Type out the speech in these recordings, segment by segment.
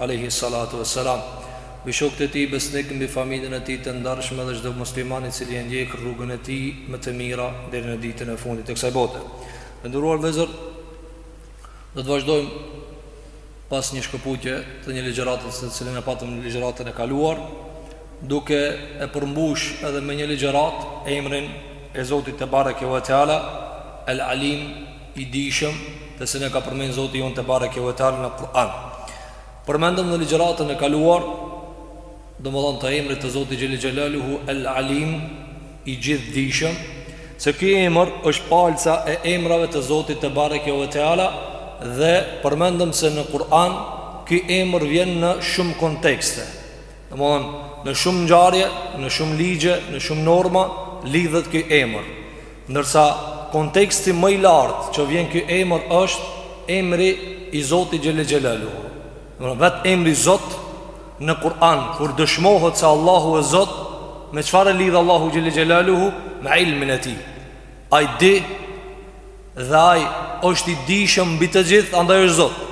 alejhi salatu ue selam, mbi shokët e tij besnikë, mbi familjen e tij të ndershme dhe çdo musliman i cili e ndjek rrugën e tij më të mirë deri në ditën e fundit të kësaj bote. Të nderuar vëllezër, do të vazhdojmë pas një shkëputje të një ligjërate të cilën e patëm në ligjëratën e kaluar, duke e përmbush edhe me një ligjëratë emrin e Zotit te bareke ve teala El Alim i dijshëm, të cilin e ka përmend Zoti jonë te bareke ve teala në Kur'an. Përmendëm në ligjëratën e kaluar, domethënë të emrit të Zotit xhel xhelaluhu El Alim, i gjithëdijshëm, se ky emër është palca e emrave të Zotit te bareke ve teala dhe përmendëm se në Kur'an ky emër vjen në shumë kontekste. Domethënë, në shumë ngjarje, në shumë ligje, në shumë norma, lidhet ky emër. Ndërsa konteksti më i lartë që vjen ky emër është emri i Zotit xhel xhelaluhu. Domethënë, vetë emri Zot në Kur'an, kur dëshmohet se Allahu është Zot, me çfarë e lidh Allahu xhel xhelaluhu, me ilmin e tij. Ai di, Dhe ai është i dijshëm mbi të gjithë, andaj është Zot.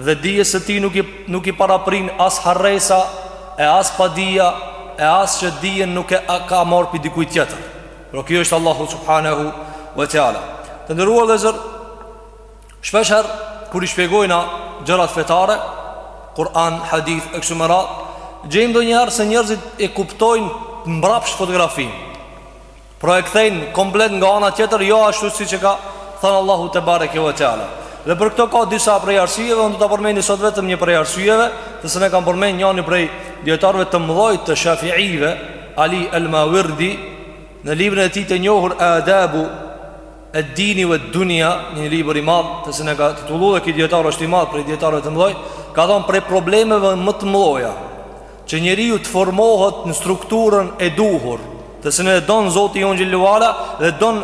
Dhe dijes së tij nuk i nuk i paraprin as harresa e as padia e as që dijen nuk e ka marr pi dikujt tjetër. Pra ky është Allahu subhanahu wa taala. Të nderuar vëllezër, shpeshherë kur i shpjegojna gjërat fetare, Kur'an, hadith e kështu me radhë, gjejmë ndonjëherë se njerëzit e kuptojnë mbrapsht fotografinë. Pra e kthejnë komplet nga ana tjetër, jo ashtu siç e ka thënë Allahu te bareke ve teala. Dhe për këto ka disa prej arsyeve, unë do ta përmend sot vetëm një prej arsyeve, të cilën e ka përmend njëri prej dijetarëve të mdhoj të Shafiive, Ali al-Mawardi, në librin e tij të njohur Adabu ed-dini ve ed-dunja. Një libër i madh të cilin e ka titullu dhe ky dijetar është i madh prej dijetarëve të mdhoj, ka thonë prej problemeve më të mdhoja Që njeriu të formohet në strukturën e duhur, të cilën e don Zoti jonë xhel ve ala dhe don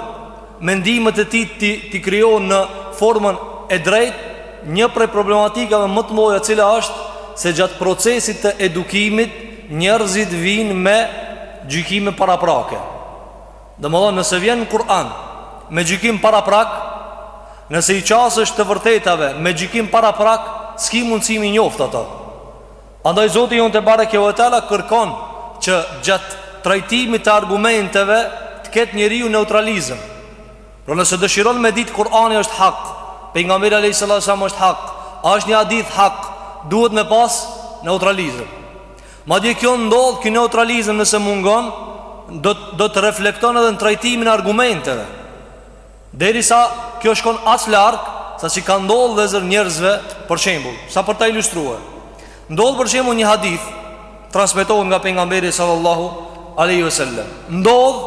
mendimet e tij t'i t'i krijon në formën e drejtë, një prej problematikave më të mëdha e cila është se gjatë procesit të edukimit njerëzit vijnë me gjykime paraprake. Domthon nëse vjen në Kur'an me gjykim paraprak, nëse i qasësh të vërtetave me gjykim paraprak, s'ki mundësi mi njoftë ato. Andaj Zoti jonë te bareke ve teala kërkon që gjatë trajtimit të argumenteve të ketë njeriu neutralizëm. Pra nëse dëshiron me ditë Kur'ani është hak, pejgamberi alayhis salam është hak, a është një hadith hak, duhet me pas neutralizëm. Madje kjo ndodh, ky neutralizëm nëse mungon do do të reflekton edhe në trajtimin e argumenteve. Derisa kjo shkon aq larg sa s'i ka ndodh vëllezër njerëzve për shembull, sa për ta ilustruar. Ndodh për shembull një hadith transmetohet nga pejgamberi sallallahu alaihi wasallam. Ndodh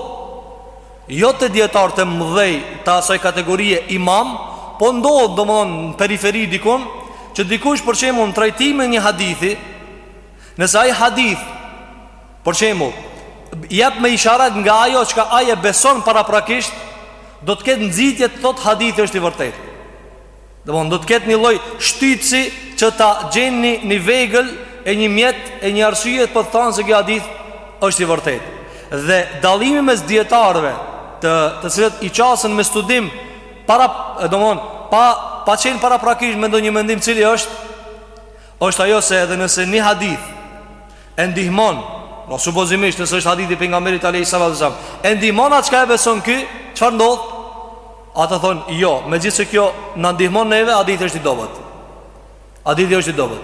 jo te dijetarë të mëdhej të asaj kategorie imam, po ndodh domthon në periferi dikun që dikush për shembull në trajtimin e një hadithi, nëse ai hadith Për shembull jep me isharet nga ajo çka ai e beson paraprakisht Do të ketë nxitje të thotë hadithi është i vërtetë Domethon, do të ketë një lloj shtytësi që ta gjejë një, një vegël e një mjet e një arsye për me thanë se ky hadith është i vërtetë Dhe dallimi mes dijetarëve të, të cilët i qasen me studim para, domethon, pa, pa qenë paraprakisht me ndonjë mendim cili është është ajo se edhe nëse një hadith e ndihmon, në supozimisht nëse është hadithi i pejgamberit alejhi salatu selam, e ndihmon atë çka e beson ky, çfarë ndodh? Ata thonë, jo, megjithëse kjo na ndihmon neve, hadithi është i dobët. Hadithi është i dobët.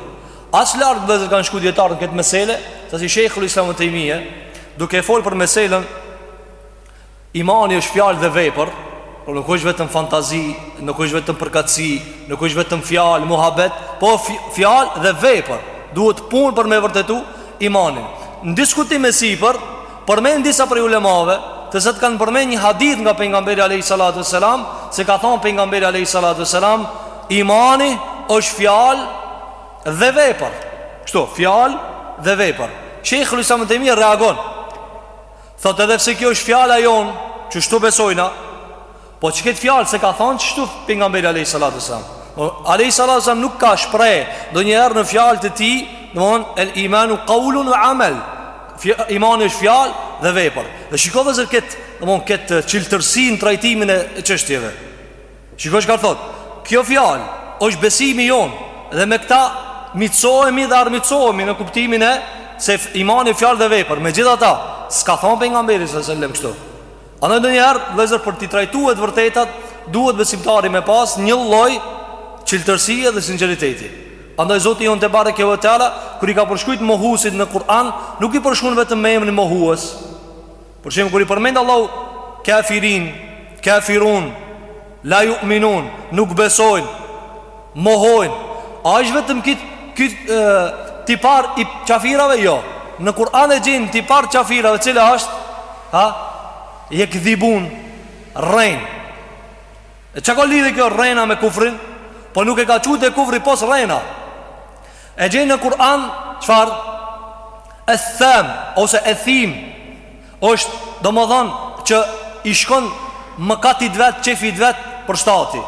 Aq lart vëllezër kanë shku dijetarët në këtë mesele, sa si shejhul islam Tejmije, duke folë për meselen, Imani është fjalë dhe vepër, por nuk është vetëm fantazi, nuk është vetëm përkatësi, nuk është vetëm fjalë, muhabet, po fjalë dhe vepër. Duhet punë për me e vërtetu imanin. Në diskutim e sipër, përmend disa prej ulemave, të cilët kanë përmend një hadith nga pejgamberi Alejhi Salatu Selam, se ka thonë pejgamberi Alejhi Salatu Selam, imani është fjalë dhe vepër. Kështu, fjalë dhe vepër. Shejhul Islam Tejmije reagon. Thotë edhe pse kjo është fjala jonë Qështu besojna Po që këtë fjalë s'e ka thonë Qështu pejgamberi Alejhi Salatu Selam po, Alejhi Salatu Selam nuk ka shpreh Ndonjëherë në fjalë të tij Domethon el imanu kaulun ue amel Imani është fjalë dhe vepër Dhe shiko vëllezër këtë Domethon këtë çiltërsi n' trajtimin e çështjeve Shiko çka thotë. Kjo fjalë është besimi jonë dhe me këta miqësohemi dhe armiqësohemi në kuptimin e se imani fjalë dhe vepër. Megjithatë, s'ka thënë pejgamberi sallallahu alajhi wasallam kështu. Andaj ndonjëherë vëllezër për t'i trajtu të vërtetat duhet besimtari me pas një lloj çiltërsie dhe sinqeriteti. Andaj Zoti jonë tebareke ve teala kur i ka përshkrujt mohuesit në Kur'an, nuk i përshkruan vetëm me emrin mohues, Për shembull kur i përmend Allahu kafirin, kafirun, la yu'minun, nuk besojnë, mohojnë. A është vetëm ky ky tipar i kafirave jo. Në Kur'an e gjen tipar kafirave, cila është? Ha? Jekdhibun, rrejnë. E çka ka lidhje kjo rrena me kufrin? Po nuk e ka çu te kufri pos rrena. E gjejnë në Kur'an çfarë? Etham ose ethim është domethënë që i shkon mëkatit vet, qefit vet për shtati.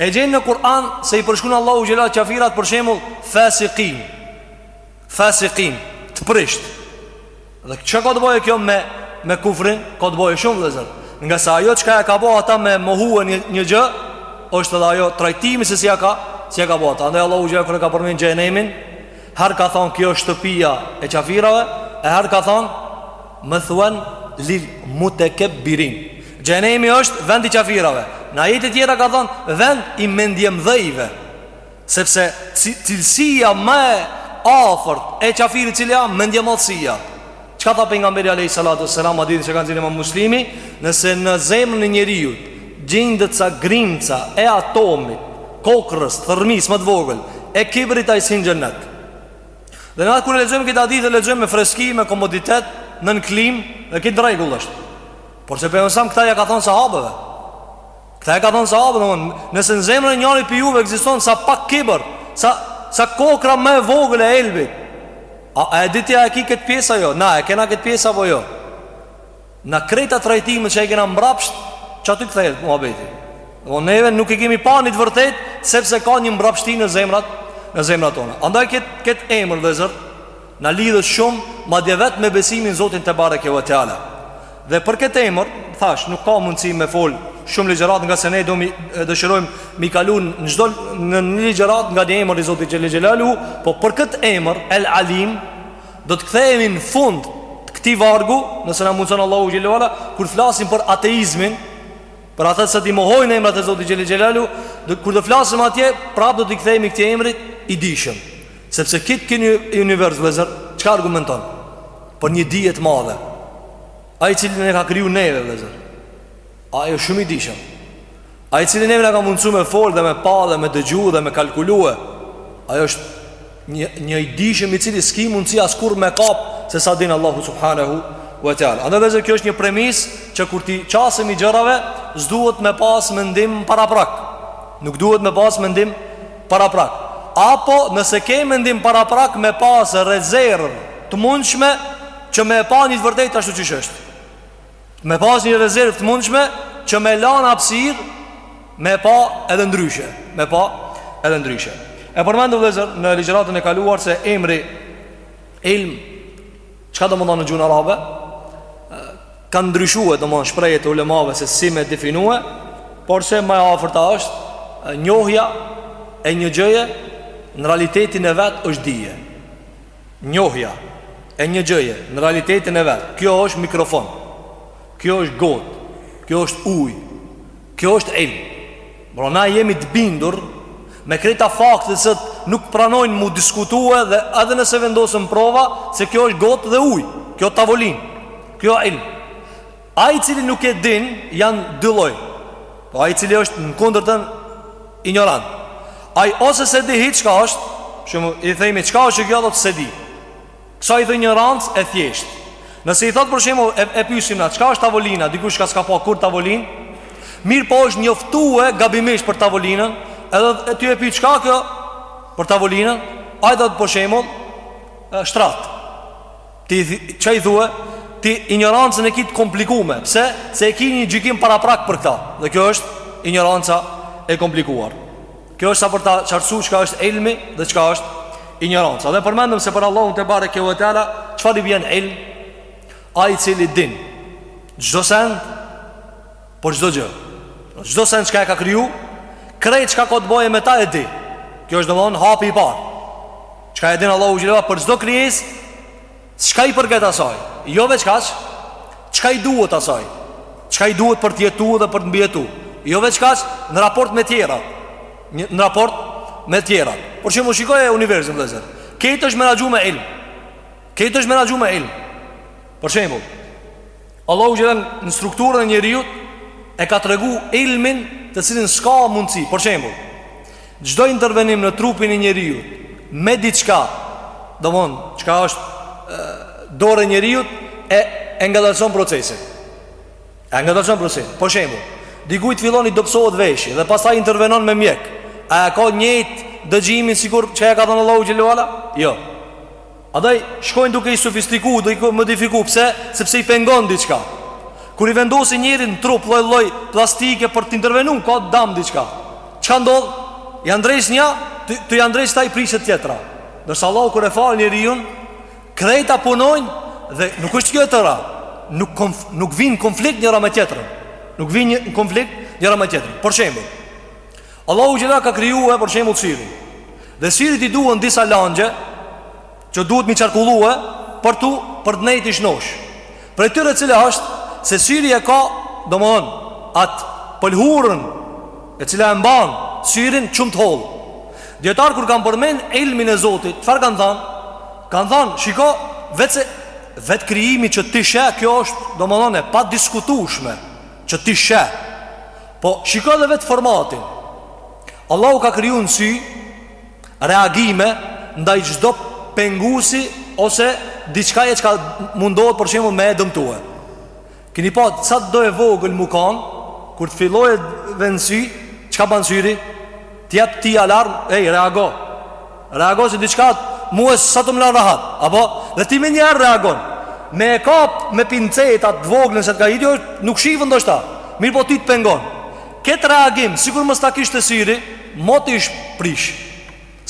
E gjejnë në Kur'an se i përshkon Allahu xhel qafirat për shembull fasiqin. Fasiqin, të prisht. Dhe çka ka të bëjë kjo me, me kufrin? Ka të bëjë shumë vllezër. Nga se ajo çka e ka bo ata me mohue një, një gjë, është edhe ajo trajtimi se si ja ka, si ja ka bo ata. Andaj Allahu xhel kur e ka përmen xhehenemin, her ka thonë kjo është shtëpia e qafirave, e her ka thonë më thuen lil mu të kep birin. Xhehenemi është vend i qafirave. Në ajete tjera ka thonë vend i mendjemdhejve. Sepse cilësia më e afërt e qafirit cila ja mendjemadhësia. Çka tha pejgamberi alayhi salatu wasalam hadith që ka nxjerrë Imam Muslimi, nëse në zemrën e njeriu gjindet sa grimca e atomit, kokrrës, thërrmis më të vogël, e kibrit ai s'hin xhennet. Dhe na kur lexojmë këtë hadith e lexojmë me freski, me komoditet, nën klim, dhe kjo n'rregull është. Por se pejgamberi këtë ja ka thënë sahabeve. Këtë ja ka thonë sahabëve, nëse në zemrën e njërit prej juve ekziston sa pak kibër, sa sa kokrra më e vogël e elbit. A, a e din ti a e ki këtë pjesë a jo? Na, e kena këtë pjesë apo jo? Në krejt ato trajtime që e kena mbrapsht, që aty kthehet muhabeti. Ose neve nuk e kemi pa një të vërtet, sepse ka një mbrapshti në zemrat, në zemrat tona. Andaj këtë këtë emër vllezër, Na lidhet shumë, madje vetë me besimin në Zotin tebareke ve teala. Dhe për këtë emër, thash, nuk ka mundësi me folë shumë ligjërat nga se ne do mi dëshirojmë mi kalu në çdo një ligjërat nga një emër i Zotit xhele xhelaluhu, po për këtë emër El Alim do të kthehemi në fund të këtij vargu, nëse na mundson Allahu xhele ve ala, kur flasim për ateizmin, Për atë se si i mohojnë emrat e Zotit xhele xhelaluhu Dhe kur të flasim atje Prap do t'i kthejmë i këti emrit i dijshëm Sepse krejt ky univers vëllazër, çka argumenton? Për një dije të madhe. Ai i cili na ka kriju neve vëllazër. Ai është shumë i dijshëm. Ai i cili neve na ka mundësu me fol dhe me pa dhe me dëgju dhe me kalkulue. Ai është një një i dijshëm i cili s'ki mundsi askurr me kap se sa din Allahu subhanahu wa taala. Andaj vëllazër kjo është një premis që kur t'i qasemi gjërave, s'duhet me pas mendim paraprak. Nuk duhet me pas mendim paraprak apo nëse ke mendim paraprak me pas rezervë të mundshme që me e pa një të vërtetë ashtu qysh është. Me pas një rezervë të mundshme që me lan hapësir me pa edhe ndryshe, me pa edhe ndryshe. E përmendëm vëllazër në ligjëratën e kaluar se emri ilm Çka domethon në gjuhën arabe? Kanë ndryshue, domethon, shprehjet e ulemave se si me definue Por se ma e afërta është Njohja e një gjëje në realitetin e vet është dije Njohja e një gjëje në realitetin e vet Kjo është mikrofon Kjo është gotë Kjo është ujë Kjo është ilm. Por na jemi të bindur me krejta faktet se nuk pranojnë mu diskutue dhe edhe nëse vendosën prova se kjo është gotë dhe ujë, kjo tavolin. Kjo është ilm. Ai i cili nuk e din janë dy lloje. Po ai i cili është në kundërtën injorant. Ai ose s'e di hiç çka është, i themi çka është kjo thotë s'e di. Kësaj i thojnë injorancë e thjeshtë. Nëse i thotë për shembull e, e pyesim na, çka është tavolina, dikush ka s'ka pa kurrë tavolinë, mirëpo është njoftue gabimisht për tavolinën, edhe ti e pyet çka kjo për tavolinën, ai thotë për shembull shtrat. Ti çka i thua, ti injorancën e ki të komplikume, pse? Se e ke një gjykim paraprak për këtë. Dhe kjo është injoranca e komplikuar. Kjo është sa për ta qartësu çka është ilmi dhe çka është injoranca. Dhe përmendëm se për Allahun tebareke ve teala çfarë i vjen ilm? Ai i cili din çdo send për çdo gjë. Çdo send çka e ka kriju, krejt çka ka të bëjë me ta e di. Kjo është domthon hapi i parë. Çka e din Allahu xhelal për çdo krijesë Çka i përket asaj, jo veç kaq, çka i duhet asaj, çka i duhet për të jetu dhe për të mbijetu, jo veç kaq në raport me tjerat, në raport me tjerat. Për shembull shikoje universin vëllezër. Krejt është menaxhu me ilm. Krejt është menaxhu me ilm. Për shembull, Allahu xhelal në strukturën e njeriut e ka tregu ilmin të cilin s'ka mundësi. Për shembull, çdo intervenim në trupin e njeriut me diçka, domthon, çka është dorë e njeriut e e ngadalëson procesin. E ngadalëson procesin. Për shembull, dikujt fillon i dobësohet veshi dhe pastaj intervenon me mjek. A e ka njëjtë dëgjimin sikur që ia ka dhanë Allahu xhele ue ala? Jo. Andaj shkojnë duke i sofistiku, duke i modifiku pse? Sepse i pengon diçka. Kur i vendosin njeriut në trup lloj-lloj plastike për të intervenu, ka dam diçka. Çka ndodh? Ja ndreq nja, tu ja ndreq ta i prishet tjetra. Ndërsa Allahu kur e fal njeriun, krejta punojnë dhe nuk është kjo e tëra. Nuk konf, nuk vijnë konflikt njëra me tjetrën. Nuk vijnë në konflikt njëra me tjetrën. Për shembull, Allahu xhele ka krijue për shembull syrin Dhe syrit i duhen disa langje Që duhet m'i qarkullue Për t'u për të nejt i shnosh Prej tyre cila është Se syri e ka Domethënë Atë pëlhurën E cila e mban Syrin shumë të hollë Dijetarët kur kanë përmend Ilmin e Zotit Çfarë kanë than Kanë than Shiko Veç Vetë krijimi që ti sheh Kjo është Domethënë e Padiskutushme Që ti sheh Po shiko dhe vetë formatin Allahu ka kriju në sy Reagime Ndaj çdo pengusi Ose diçkaje çka mundohet Për shembull me e dëmtue Kini pa sado e vogël me kan Kur të fillojë edhe në sy Çka ban syri T'jep ty alarm Ej reago Reagon se diçka mua s'a tu më lanë rahat. Apo dhe ti menjëherë reagon. Me e kap me pinceta të voglën se të ka hi ajo, nuk shifet ndoshta. Mirëpo ty të pengon. Këtë reagim, sikur mos ta kishte syri, moti ish prish.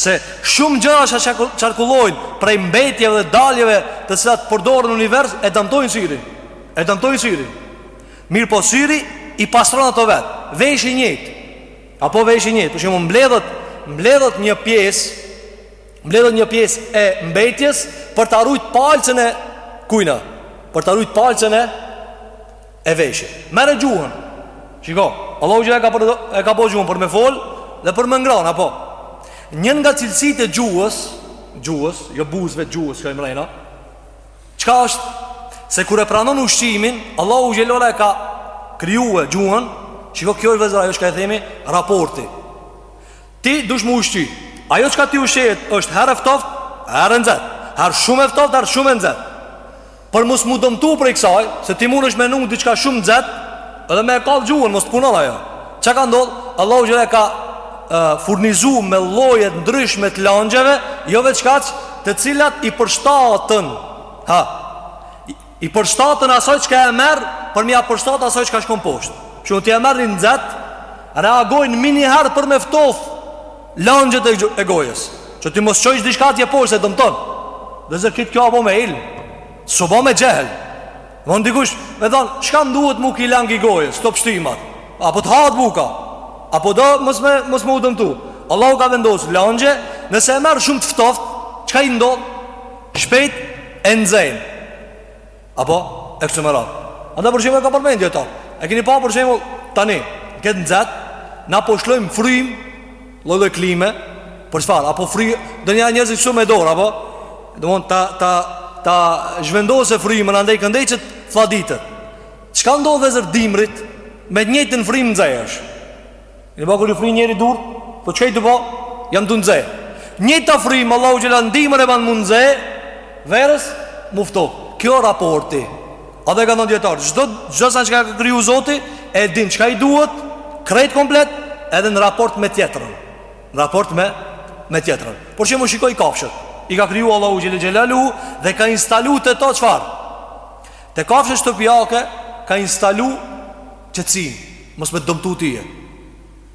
Se shumë gjëra që qarkullojnë prej mbetjeve dhe daljeve të cilat përdor në univers e dëmtojnë syrin. E dëmtojnë syrin. Mirëpo syri i pastron ato vetë. Veshi njëjtë. Apo veshi njëjtë, për shembull mbledhet, mbledhet një pjesë, mbledhet një pjesë e mbetjes për ta rujt palcën e kujna, për ta rujt palcën e e veshit. Merre gjuhën. Shiko, Allahu xhele e ka bo gjuhën për me fol dhe për me ngran, apo. Një nga cilësitë e gjuhës, gjuhës, jo buzëve gjuhës që i mrena, Çka është Se kur e pranon ushqimin Allahu xhelaluhu e ka krijue gjuhën Shiko kjo është veç ajo çka e themi Raporti Ti dush m'u ushqy Ajo çka ti ushqehet është herë e ftoft Herë e nxet Herë shumë e ftoft, herë shumë e nxet Për mos m'u dëmtu prej kësaj Se ti mundesh menu në diçka shumë nxet Edhe me e kall gjuhën, mos të punon ajo Çka ka ndodh? Allahu xhele e ka furnizu me lloje të ndryshme të langjeve, jo veç kaq, të cilat i përshtaten, ha, i përshtaten asaj çka e merr, për m'ia përshtatë asaj çka shkon poshtë. Që në ti e merr të nxet, reagojnë menjëherë për me ftof langjet e gojës. Që ti mos çojsh diçka atje poshtë e dëmton. Dhe e gjithë kjo a bo me ilm, s'a bo me xhehl. Mun dikush me thon, çka m'duhet mu ky lang i gojës, këto pështymat. Apo të hahet buka. Apo do mos me mos me u dëmtu. Allahu ka vendosur langje, nëse e merr shumë të ftoft, çka i ndodh? Shpejt e nxejn. Apo e kështu me radh. Andaj për shembull ka përmendje ta. E keni pa për shembull tani, ke të nxet na po lshojm frym Lloj-lloj klime, për çfarë? Apo fry, do një njerëz shumë me dorë, apo? Do mund ta ta ta zhvendosë frymën andej këndej që t'flladitet. Çka ndodh vëllezër dimrit me të njëjtën frymë nxehesh? Ne bëu kur i fryn njeri durt, po çka je tu bo? Jam tu nxe. Njëjta frymë Allahu xhel-le n'dimër e ban m'u nxe, verës m'u fto. Kjo raporti Ata e kanë thënë dijetarët, çdo sen çka ka kriju Zoti, e din çka i duhet, krejt komplet, edhe në raport me tjetrën. Në raport me me tjetrën. Për shembull shikoj kafshët. I ka kriju Allahu xhele xhelaluhu dhe ka instalu te to çfarë? Te kafshët shtëpiake ka instalu qetësinë, mos me dëmtu ty.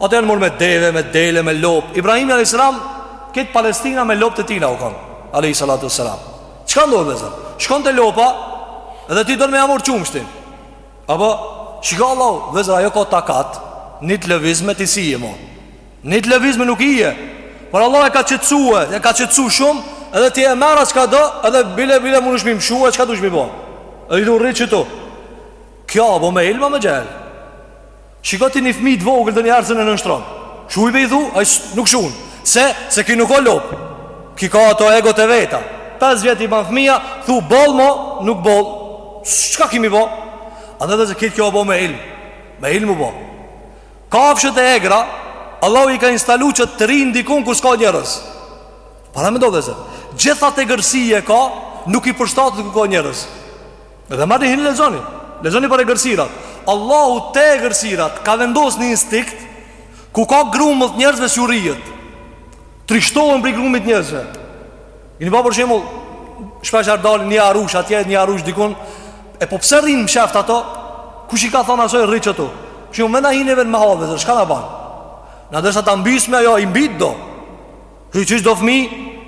Ata janë marrë me deve, me dele, me lopë Ibrahimi a.s. Këtë Palestina me lopë të tina u konë A.s. Çka ndodh vëllezër? Shkon te lopa Dhe ti don me ja marrë qumështin Apo Shka Allah Vëllezër ajo ka takat Një të lëvizme ti s'je mo Një të lëvizme nuk je Por Allahu e ka qetësu E ka qetësu shumë Edhe ti e merr çka do Edhe bile bile munesh me i mshu e çka dush me i bo Edhe i thu rri qëtu Kjo bo me ilm me gjellë Shiko ti një fmi të vogël dhe një herë s'un e nënshtron Shuj me i thu, ai nuk shun Se, se ki nuk o lopë Ki ka ato ego të veta 5 vjet i ban fmija, thu boll mo, nuk boll Çka ki me bo? Edhe vëllezër krejt kjo u bo me ilm Me ilm u bo Kafshët e egra, Allahu i ka instalu që të rrinë dikun ku s'ka njerëz Para me do dhe zë Gjith atë egërsi e ka, nuk i përshtatet ku ka njerëz Dhe madje hini lexoni, lexoni për egërsirat. Allahu te egërsirat ka vendos një instinkt ku ka grumbull t'njerëzve s'u rrijet. Trishtohen prej grumit njerëzve. Kini pa për shembull, shpeshherë dalin një arushë atje, një arushë dikun, e po pse rrin msheft ato? Kush i ka thënë asoj rri qëtu? Shembull me na hi neve në mahallë, çka na bën? Na derisa ta mbysme ajo i mbyt do. Ky qysh do fëmi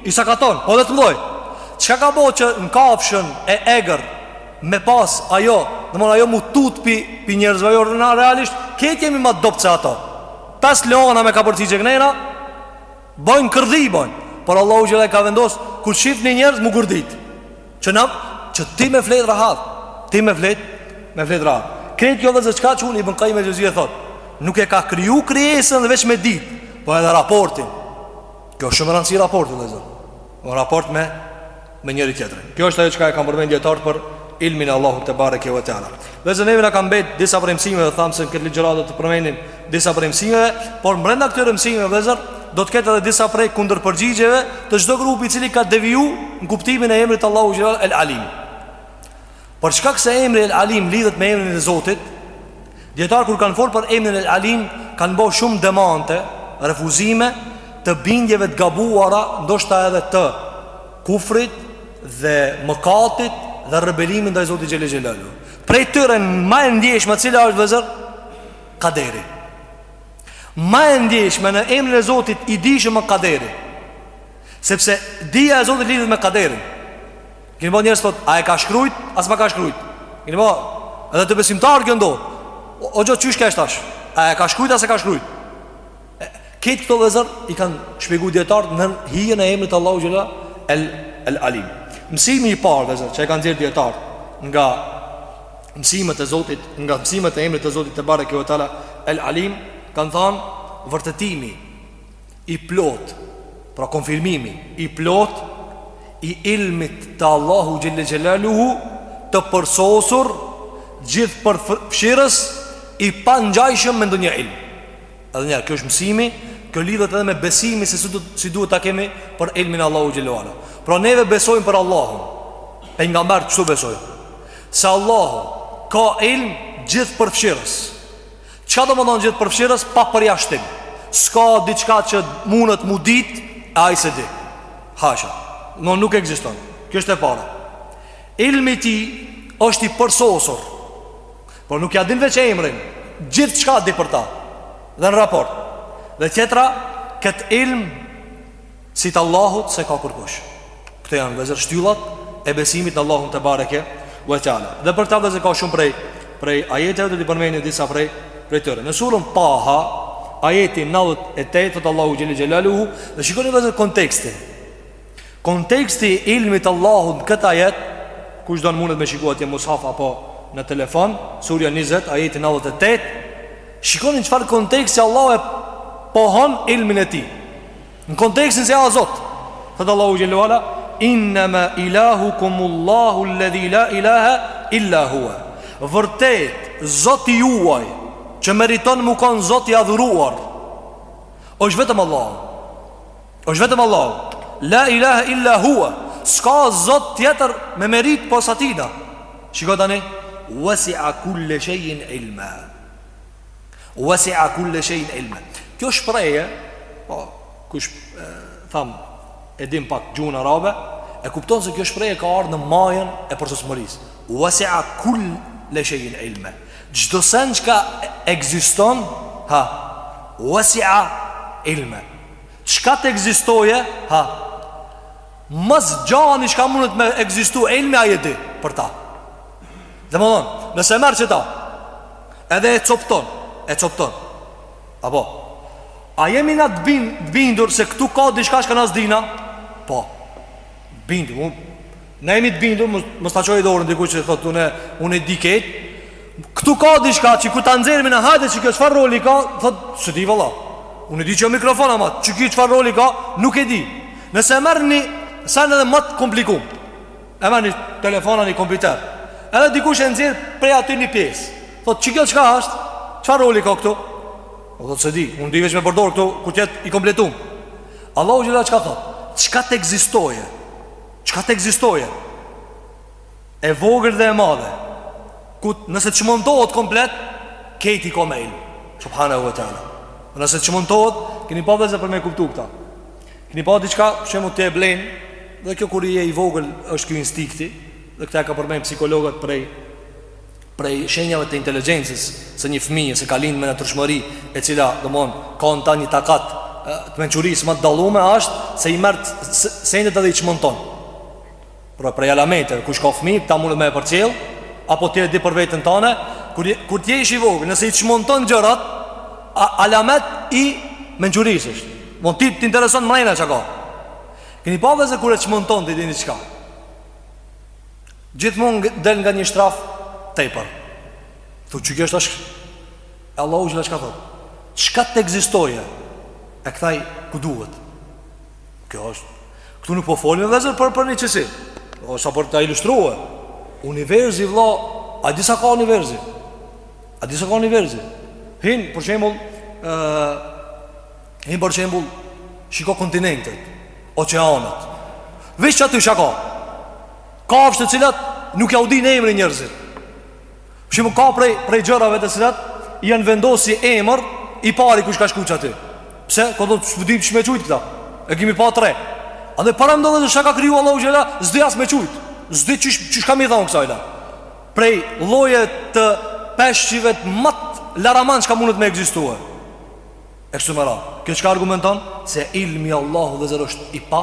i sakaton, po dhe të mdhoj Çka ka bo që në kafshën e egrë Me pas ajo Domethonë ajo mu tut pi, pi njerëzve Jo, na realisht Krejt jemi ma dobt se ato Pesë luana me kapërcy që kënena Bojnë kërdi bojnë Por Allahu xheleala e ka vendos Kur shifin njerëz mu gurdit Që na, që ti me flet rahat, ti me flet, me flet rahat. Krejt kjo vëllezër çka çun Ibn Kajjim el-Xhevzije thot, nuk e ka kriju krijesën veç me dit, po edhe raportin. Kjo është shumë me rëndësi raporti vëllezër. Në raport me, me njëri tjetrin. Kjo është ajo çka e kanë përmend dijetarët për ilmin e Allahut tebareke ve teala. Vëllezër neve na kanë mbet disa përimtësime dhe thamë se në këtë ligjëratë të përmenim disa prej mësimeve, por brenda këtyre mësimeve vëllazër do të ketë edhe disa prej kundërpërgjigjeve të çdo grupi i cili ka deviju në kuptimin e emrit Allahu xhelal el alim. Për çka? Se emri el alim lidhet me emrin e Zotit? Dijetarët kur kanë folur për emrin el alim kanë bërë shumë demante, refuzime të bindjeve të gabuara, ndoshta edhe të kufrit dhe mëkatit dhe rebelimit ndaj Zotit xhele xhelaluhu. Prej tyre ma e ndjeshme cila është vëllazër? Kaderi Ma e ndjeshme në emrin e Zotit i dishëm me kaderin Sepse dija e Zotit lidhet me kaderin Kini pa njerëz thotë, a e ka shkrujt, a s'ma ka shkrujt Kini pa, edhe te besimtarët kjo ndodh O, o gjo qysh është tash A e ka shkrujt, a s'e ka shkrujt Krejt këto vëllazër i kanë shpjegu dijetarët në hijen e emrit t'Allahut xhele ala, el Alim Mësimi i parë vëllazër që e kanë nxjerrë dijetarët nga mësimet e Zotit Nga mësimet e emrit të Zotit tebareke ue teala El Alim Kanë thanë vërtetimi i plotë Pra konfirmimi i plotë I ilmit të Allahut xhele xhelaluhu Të përsosur gjithëpërfshirës I pangjashëm me ndonjë ilm Edhe njëherë, kjo është mësimi, kjo lidhet edhe me besimin se si, si duhet ta kemi për ilmin e Allahut xhele ue ala. Pra neve besojmë për Allahun, pejgamberët qështu besojnë. Se Allahu ka ilm gjithëpërfshirës. Çka domethënë gjithëpërfshirës, pa përjashtim. S'ka diçka që mundet m'u dit, e ai s'e di. Hasha, nuk ekziston. Kjo është e para. Ilmi i tij është i përsosur. Por nuk ja din veç emrin Gjithçka di për ta Dhe në raport Dhe tjetra Këtë ilm Si të Allahut s'e ka kërkush Këto janë vëllazër shtyllat E besimit në Allahun tebareke ue teala Dhe për këta vëllazër ka shumë prej Prej ajeteve do t'i përmendi disa prej Prej tyre Në surën taha Ajeti 98 Thotë Allahu xhele xhelaluhu Dhe shikoni vëllazër kontekstin Konteksti i ilmit të Allahut në këtë ajet, kush don mundet me shiku atje në mushaf apo në telefon, surja 20, ajeti 98, shikoni n'çfarë konteksti Allahu e pohon ilmin e tij. Në kontekstin se ja Zot, thot Allahu xhele ue ala, innama ilahukumullahu alladhi la ilaha illa huwa. Vërtet Zoti juaj që meriton m'u kon Zot i adhuruar është vetëm Allahu. Është vetëm Allahu. La ilaha illa huwa. S'ka zot tjetër me merit pos atina. Shiko tani, wasi'a kulli shay'in ilma. Wasi'a kulli shay'in ilma. Kjo shprehje, po kush e, tham e din pak gjuhën arabe, e kupton se kjo shprehje ka ardh në majën e përsosmërisë. Wasi'a kulli shay'in ilma. Çdo sen çka ekziston, ha, wasi'a ilma. Çka të ekzistojë ha, masi gjani çka mundet me ekzistu ilma Ai e di për ta domethënë, nëse merr qeta Edhe e copton E copton Apo A jemi na të bindur se këtu ka diçka çka na s'dina Po Bindur Ne jemi të bindur, mos ta çojë dorën diku që thotë unë unë e di kët. Ktu ka diçka që ku ta nxjerrim një hajde qekjo çfarë roli ka, thotë s'e di valla. Unë di qekjo mikrofon ama qekjo çfarë roli ka, nuk e di. Nëse e merr një sen edhe ma të komplikum. E merr një telefon, një kompjuter. Edhe dikush e nxjerr prej aty një pjesë. Thotë çka çka është? Çfarë roli ka këtu? O thotë s'e di, unë di veç me përdor këtë kur t'jetë i kompletum Allahu xh.sh. çka thot Çka të ekzistojë Çka të ekzistojë E vogël dhe e madhe Ku nëse çmontohet komplet krejt i ka me ilm Subhanehu ue teala Por nëse çmontohet Keni pa vllezër për me kuptu këta Keni pa diçka për shembull ti e blen Dhe kjo kur je i vogël është ky instinkti Dhe këta e kanë përmen psikologët prej Prej shenjave të inteligjencës së një fëmije që ka lindë me natyrshmëri, e cila, domthonë, ka n'ta një takat të mençurisë ma të dallume, është se i merr senet edhe i çmonton. Pra prej alameteve, kush ka fëmijë, tash mundet me e përcjell, apo ti e di për veten tane, kur ti je kon i vogël, nëse i çmonton gjërat, alamet i mençurisë është. Mo ti të intereson mrena çka ka. Keni pa vllezër kur e çmonton ti diçka. Gjithmonë del nga një shraf tepër. Thu qeky ç'asht E Allahu xh.sh. çka thot Çka të ekzistojë E kthe ku duhet Kjo është Këtu nuk po folim vllezër për për një qesi O sa për ta ilustru, he Universi vlla A di sa ka universi A di sa ka universi Hin për shembul Hin për shembul Shiko kontinentet Oceanet Veç qaty çka ka Kafshë të cilat nuk ja u dinë emrin njerëzit. Shembull ka prej, prej gjërave të cilat ja vendosi emër i pari kush ka shku që aty. Pse, ka do të shpudim që me qujt këta. E kemi pa tre. A dhe paramendo çka ka kriju Allahu xhela, s'di as me qujt. S'di qysh, çka me i thonë kësaj lloj. Prej lloje të peshqive të mdhaj laraman çka mundet me ekzistue. E kështu me radhë. Kjo çka argumenton? Se ilmi Allahut azze është i pa,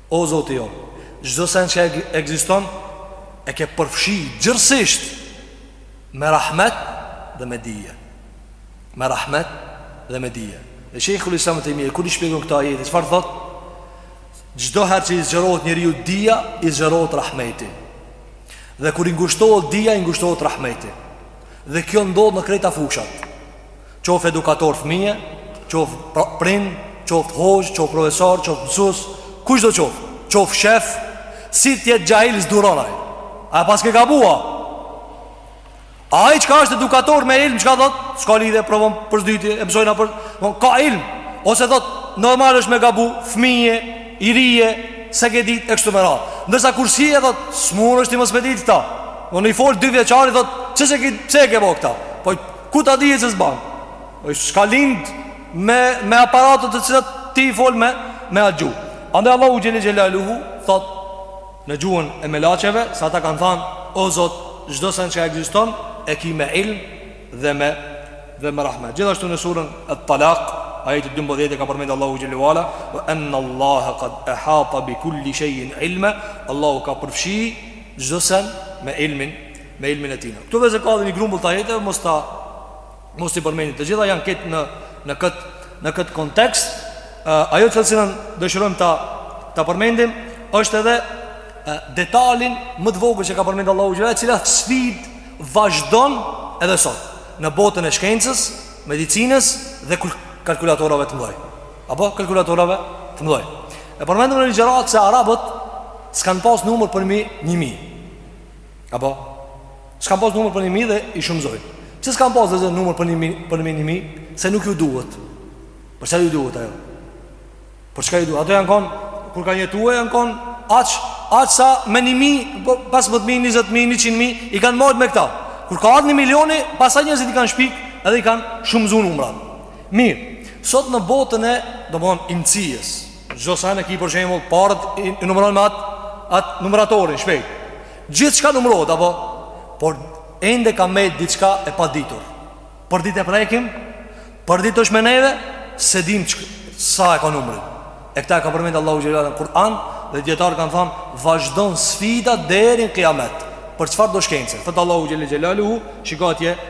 O Zoti jon, çdo send që ekziston e ke përfshi gjërësisht me rahmet dhe me dije. Me rahmet dhe me dije. E Sheikhul Islam ibn Taymija kur i shpjegon këtë ajet, çfarë thot? Çdo herë që i zgjerohet njeriu dija, i zgjerohet rahmeti. Dhe kur i ngushtohet dija, i ngushtohet rahmeti. Dhe kjo ndodh në krejt fushat. Qoftë edukator fëmijësh, qoftë pra, prind, qoftë hoxhë, qoftë profesor, qoftë mësus, kushdo qoftë, qoftë shef, si të jetë xahil s'duron ai. A e paske gabua? A ai çka është edukator me ilm çka thot? S'ka lidhje, provon për s'dyti, e mësojna, po ka ilm. Ose thot, normal është me gabu, fëmijë je, i ri je, s'e ke ditë e kështu me radhë. Ndërsa kur s'je thot, si mor është i mos me ditë këta. Po i fol dy vjeçarit thot, pse e ke, e ke bo këta? Po Ku ta dije që s'ban? Po s'ka lind me, me aparatet të cilat ti i fol me, me atë gjuhë. Andaj Allahu Xhele Xhelaluhu thot në gjuhën e melaqeve, se ata kanë thanë, o Zot, çdo sen që ekziston, e ki me ilm dhe me, dhe me rahmet. Gjithashtu në suren Et-Talak, ajeti 12 e ka përmendë Allahu Xhele ve Ala, ve enne Allahe kad ehata bi kulli shejin ilma, Allahu ka përfshi çdo sen me ilmin me ilmin e tij. Këtu vëllezër ka dhe një grumbull të ajeteve, mos ta mos i përmendim të gjitha, janë këtë në, në këtë në këtë kontekst, uh, ajo të cilën dëshirojmë ta ta përmendim është edhe uh, detalin më të vogël që ka përmendur Allahu xhela, e cila sfid vazhdon edhe sot në botën e shkencës, medicinës dhe kalkulatorave të mëdha. Apo kalkulatorave të mëdha. E përmendëm në ligjëratë se arabët s'kan pas numër përmbi 1000. Apo s'kan pas numër për 1000 dhe i shumëzojnë. Pse s'kan pas dhe numër përmbi 1000, përmbi 1000 se nuk ju duhet. Për çka ju duhet ajo? Për çka ju duhet? Ato janë kon kur kanë jetu janë kon aq aq sa me 1000, 15000, 20000, 100000 i kanë mbajt me këta. Kur ka ardhur 1 milioni, pasaj njerëzit i kanë shpik edhe i kanë shumëzu numrat. Mirë. Sot në botën e, domthon, imtësisë, Çdo sen e ki për shembull paret i numëron me atë at numëratorin shpejt. Gjithçka numërohet apo por ende ka me diçka e pa ditur. Për ditë e prekim, për ditë është me neve s'e dimë çka sa e ka numrin. E këta e ka përmend Allahu xhelle në Kur'an dhe dijetarë kanë thënë vazhdon sfida deri në kijamet. Për çfarë do shkencë? Thotë Allahu xhelle xhelaluhu, shiko atje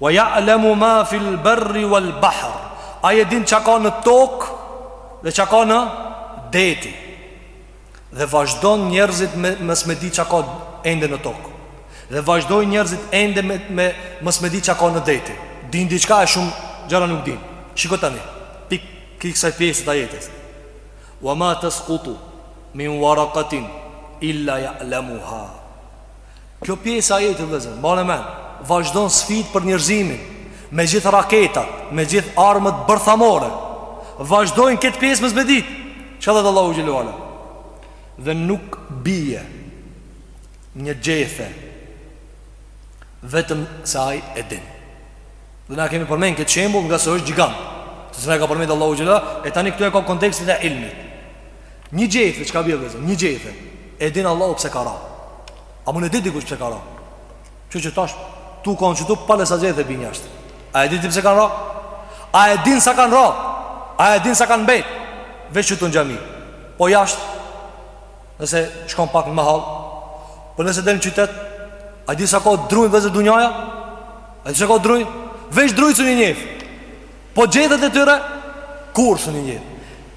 Wa ya'lamu ma fil barri wal bahr Ai e din çka ka në tokë dhe çka ka në deti. Dhe vazhdon njerëzit me mos me di çka ka ende në tokë. Dhe vazhdojnë njerëzit ende me me mos me di çka ka në deti. Din diçka e shumë gjëra nuk din. Shiko tani. Pik kësaj kësaj pjese të ajetit. Wa ma tasqutu min waraqatin illa ya'lamuha. Kjo pjesë ajeti vëllezër, mbane men, vazhdon sfidë për njerëzimin, me gjithë raketat, me gjithë armët bërthamore, vazhdojnë këtë pjesë mos me ditë, çka thotë Allahu xhelle ue ala. Dhe nuk bije një gjethe, vetëm se ai e din. Dhe na kemi përmen këtë shembul ngase është gjigant, se se na ka përmend Allahu xhelle ue ala, e tani këtu e ka kontekstin e ilmit. Një gjethe çka bie vëllezër Një gjethe E din Allahu pse ka ra A mund e di dikush pse ka ra Qe që tash Tu konë qëtu pale sa gjethe bijnë jashtë A e di ti pse kanë ra A e din sa kanë ra A e din sa kanë mbet Veç qëtu në xhami Po jashtë Nëse shkon pak në mahallë Po nëse del në qytet A di sa ka drunj vëllezër dunjaja A di sa ka drunj Veç drunj s'un i njef Po gjethet e tyre Kurrë s'un i njef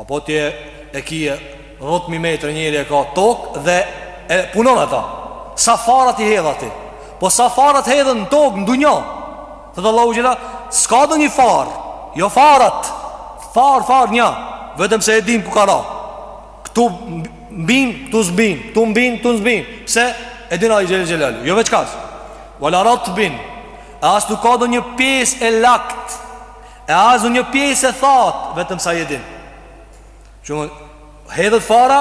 Apo ti e kie Rreth mijë metra njeri e ka tokë Dhe e punon ata Sa farat i hedh aty Po sa farat hedhen në tokë në dunja Thotë Allahu xhelle ue ala S'ka ndonjë farë Jo farat Farë farë nja Vetëm se e din ku ka ra Këtu mbin Këtu s'mbin Këtu mbin Këtu s'mbin Se e din ai xhelle xhelaluhu Jo veç kaq Wa la ratbin E as nuk ka ndonjë pjesë e lagët E as ndonjë pjesë e thatë Vetëm se ai e din Që hedhet fara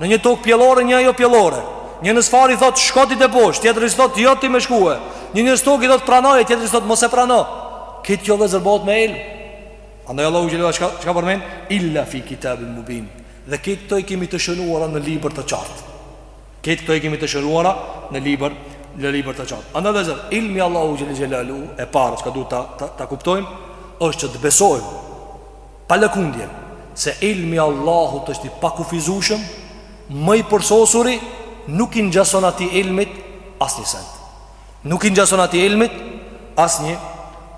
Në një tokë pjellore, një jo pjellore Njënës farë i thotë, shko ti teposhtë Tjetrës i thotë, jo ti me shkue Njënës tokë i thotë, pranoje, tjetrës i thotë, mos e prano Krejt kjo vëllezër bohet me ilm Andaj Allahu xhelle ue ala, çka, çka përmen? Illa fi kitabin mubin Dhe krejt këto i kemi të shënuara në libër të qartë Krejt këto i kemi të shënuara në libër, në libër të qartë. Andaj vëllezër, ilmi i Allahut xhelle xhelaluhu e para, çka duhet ta kuptojmë, është që të besojmë, pa lëkundje, se ilmi i Allahut është i pakufizushëm, më i përsosuri, nuk i ngjason atij ilmit, asnjë send. Nuk i ngjason atij ilmit, asnjë,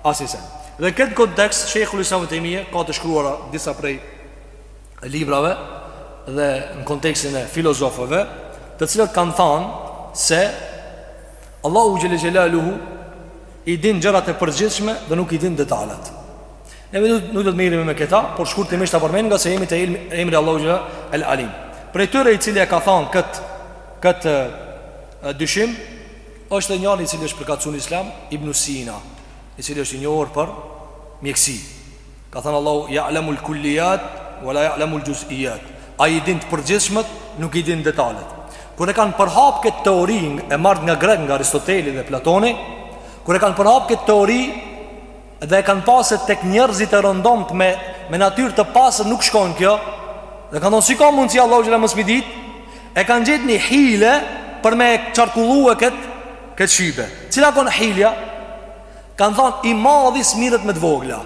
asnjë send. Dhe këtë kontekst, Shejhul Islam Ibn Tejmije, ka të shkruara disa prej librave dhe në kontekstin e filozofëve, të cilët kanë thënë se Allahu xhele xhelaluhu i din gjërat e përgjithshme dhe nuk i din detalet. Ne vetë nuk do të merremi me këta, por shkurtimisht ta përmend ngase jemi te emri i Allahut El Alim. Prej tyre i cili e ka thënë kët kët dyshim është njëri i cili është përkatësuar në Islam, Ibn Sina, i cili është i njohur për mjeksi. Ka thënë Allahu, Ja'lemu l'kullijat, wa la ja'lemu l'xhuz'ijat. Ai i din të përgjithshmet, nuk i din detalet. Kur e kanë përhap këtë teori e marrë nga grek, nga Aristoteli dhe Platoni, kur e kanë përhap këtë teori dhe e kanë pa se tek njerëzit e rëndomtë me, me natyrë të pastër nuk shkon kjo, dhe kanë thonë, si ka mundësi Allahu xhele mos me i ditë, e kanë gjetë një hile për me e qarkullu këtë, këtë shybe. Cila konë hilja? Kanë thënë i madhi s'mirret me të vogla.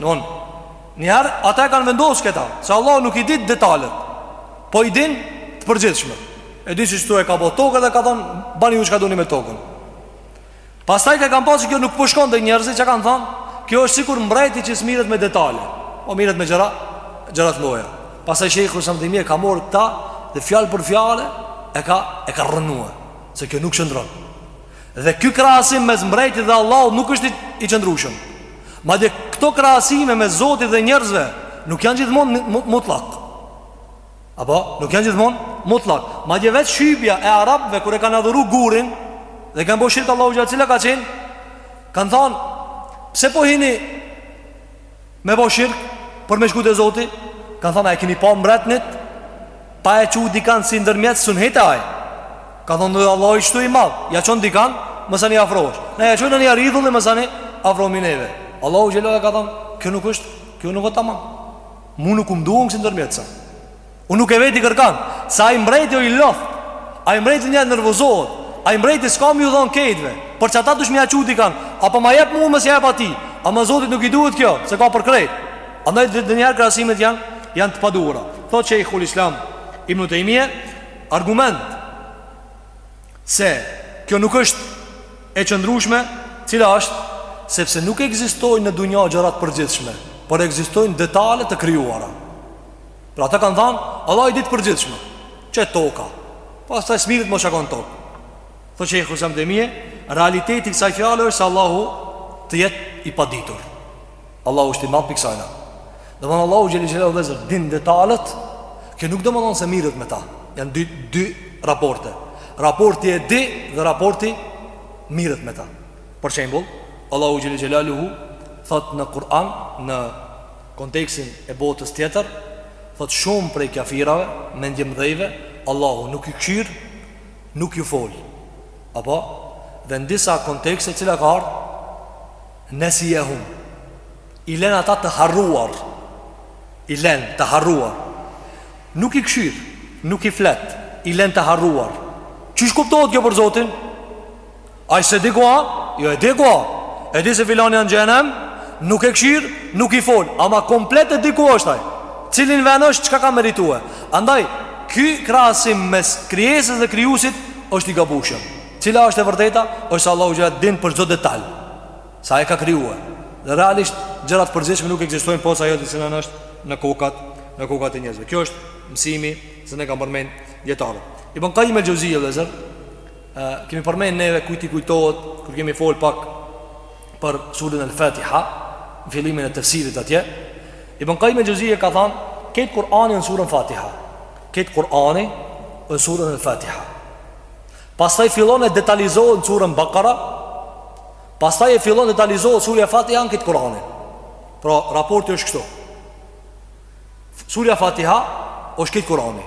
Don. Njëherë ata e kanë vendosur këta, se Allahu nuk i ditë detalet. Po i din të përgjithshme. E di siç thua e ka bë tokën dhe ka thënë bani ju çka doni me tokën. Pastaj kur kanë pa se kjo nuk po shkon te njerëzit çka kanë thënë, kjo është sikur mbreti që s'mirret me detale. Po mirret me gjëra, gjëra të mdhaja. Pastaj shejhul islam ibn Tejmije e ka marrë këta dhe fjalë për fjalë e ka e ka rrënuar se kjo nuk qëndron. Dhe ky krahasim mes mbrejtit dhe Allahut nuk është i qëndrueshëm. Madje këto krahasime mes Zotit dhe njerëzve nuk janë gjithmonë mutlak. Apo nuk janë gjithmonë mutlak. Madje vetë shybja e arabëve kur e kanë adhuruar gurin dhe i kanë bërë shirk Allahut xhele, cila ka qenë? Kanë thënë pse po hini Me bo shirk Për me shku te zoti Kanë thonë a e kini pa mbretnit Pa e çu dikan si ndërmjetës s'un hin te aj Ka thonë dhe Allahu është i madh Ja çon dikan Mësa një afrosh Ne ja çojmë një idhull Mësa një afromi neve Allahu xhele xhelaluhu ka thonë Kjo nuk është Kjo nuk është tamam Mu nuk m'duhen kësi ndërmjetsa Unë nuk e veti kërkan Se ai mbrejti o i lodht Ai mbrejti ndonjëherë nervozohet Ai mbrejti s'ka me ju dhonë krejtve Për qata duhet me ia çu dikan A po ma jep mu mos i jep atij Ama zotit nuk i duhet kjo Se ka për krejt Andaj ndonjëherë krahasimet janë Janë të padura Thotë shejhul islam Ibnu Tejmije Argument Se kjo nuk është E qëndrushme Cila është Sepse nuk ekzistojnë në dunja gjërat përgjithshme Por ekzistojnë detale të krijuara Pra ata kanë thanë, Allahu i di të përgjithshmet, qe toka, pastaj s'mirret me çka ka n'tokë. Thotë shejhul islam ibn Tejmije, realiteti i kësaj fjale është se Allahu të jetë i paditur. Allahu është i madh prej kësajna. Domethënë Allahu xhele ve azze i din detalet, kjo nuk domethënë se mirret me ta. Janë dy, dy raporte. Raporti e di dhe raporti mirret me ta. Për shembull, Allahu xhele xhelaluhu thotë në Kur'an, në kontekstin e botës tjetër thotë shumë prej qafirave mendjemëdhenjve Allahu nuk i kshyr nuk iu fol apo dhe në disa kontekste cila ka ardh nesi e hum i len ata të harruar i len të harruar nuk i kshyr nuk i flet i len të harruar qysh kuptohet kjo për Zotin Ai s'e di ku a? Jo e di ku a. E di se filani a n'xhehenem, nuk e kshyr, nuk i fol, ama komplet e di ku është ai. Cilin vend është, çka ka meritue. Andaj ky krahasim mes krijesës dhe krijuesit është i gabueshëm. Cila është e vërteta? Është se Allahu xhele din për çdo detal. Se e ka krijuar. Dhe realisht gjëra të përgjithshme nuk ekzistojnë posa ajo e cila është në kokat, në kokat e njerëzve. Kjo është mësimi që na kanë përmend dijetarët. Ibn Qayyim el-Xhevzije el-Azhar Kemi përmend neve kujt i kujtohet Kur kemi fol pak Për suren el-Fatiha Në fillimin e tefsirit atje Ibn Kajim el-Xhevzije ka than Krejt Kur'ani në suren Fatiha Krejt Kur'ani në suren el-Fatiha Pastaj fillon e detalizohet në suren Bakara Pastaj e fillon e detalizohet surja Fatiha në krejt Kur'anin Pra raporti është kështu Surja Fatiha është krejt Kur'ani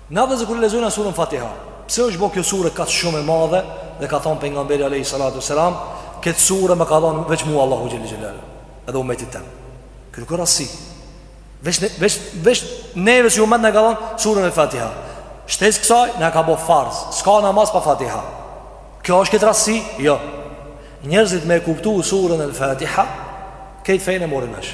Na vëllezër kur e lexojna suren Fatiha, pse është bo kjo sure kaq shumë e madhe dhe ka thënë pejgamberi alayhi salatu wasalam, këtë sure ma ka dhënë veç mua Allahu xhele xhelaluhu, edhe umetit tim. Kjo nuk është rastësi. Veç ne, veç veç neve si umet na e ka dhënë suren el-Fatiha. Shtesë kësaj na ka bo farz. S'ka namaz pa Fatiha. Kjo është krejt rastësi? Jo. Njerëzit me e kuptu suren el-Fatiha, krejt fenë e morrin vesh.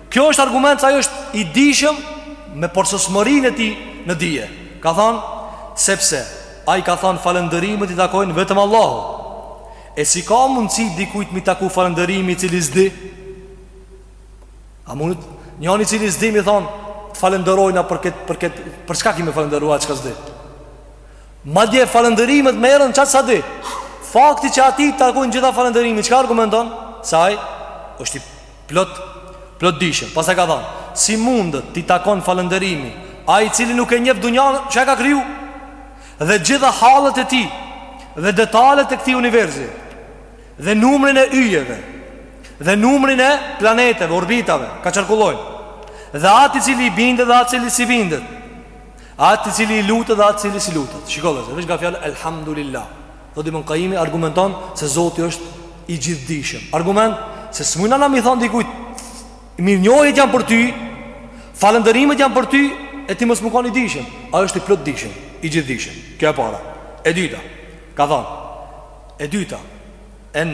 Kjo është argument se ai është i dijshëm me përsosmërinë e tij në dije. Ka thënë sepse ai ka thënë falënderimet i takojnë vetëm Allahut. E si ka mundësi dikujt mi taku falënderimi i cili s'di? A mund njëri i cili s'di mi thon të falënderojna për këtë për këtë për çka kemi me falënderuar çka s'di? Madje falënderimet i merr qat sa di. Fakti që atij takojnë gjitha falënderimi, çka argumenton? Se ai është i Plot, plot dijshëm. Pastaj ka thënë, si mundet t'i takon falënderimi ai i cili nuk e njeh dunjan që e ka kriju dhe gjitha hallet e tij dhe detalet e këtij universi dhe numrin e yjeve dhe numrin e planeteve, orbitave, ka qarkullojnë. Dhe atë i cili i bindet dhe atë i cili si bindet. Atë i cili i lutet dhe atë i cili si lutet. Shiko vëllezër, veç nga fjala elhamdulillah. Thotë Ibn Qayimi argumenton se Zoti është i gjithdijshëm. Argument se s'mund na mi thon dikujt mirënjohjet janë për ty, falënderimet janë për ty e ti mos me kon i dijshëm. Ai është i plot dijshëm, i gjithdijshëm. Kjo e para. E dyta, ka thënë. E dyta, en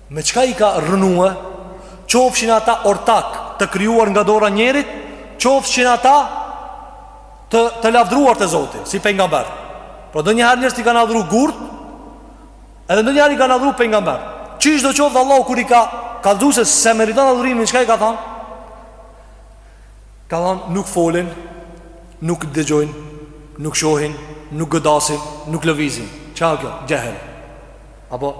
Me çka i ka rrënue Qofshin ata ortak Të krijuar nga dora njerit Qofshin ata Të, të lavdëruar te Zoti Si pejgamberët Por ndonjëherë njerëzit i kan adhuru gurt Edhe ndonjëherë i kan adhuru pejgamberët Qysh do qoftë Allahu kur i ka kallzu se s'e meriton adhurimin Çka i ka than Ka than nuk folin Nuk dëgjojn Nuk shohin Nuk godasin Nuk lëvizin Ça kjo? Xhehl Apo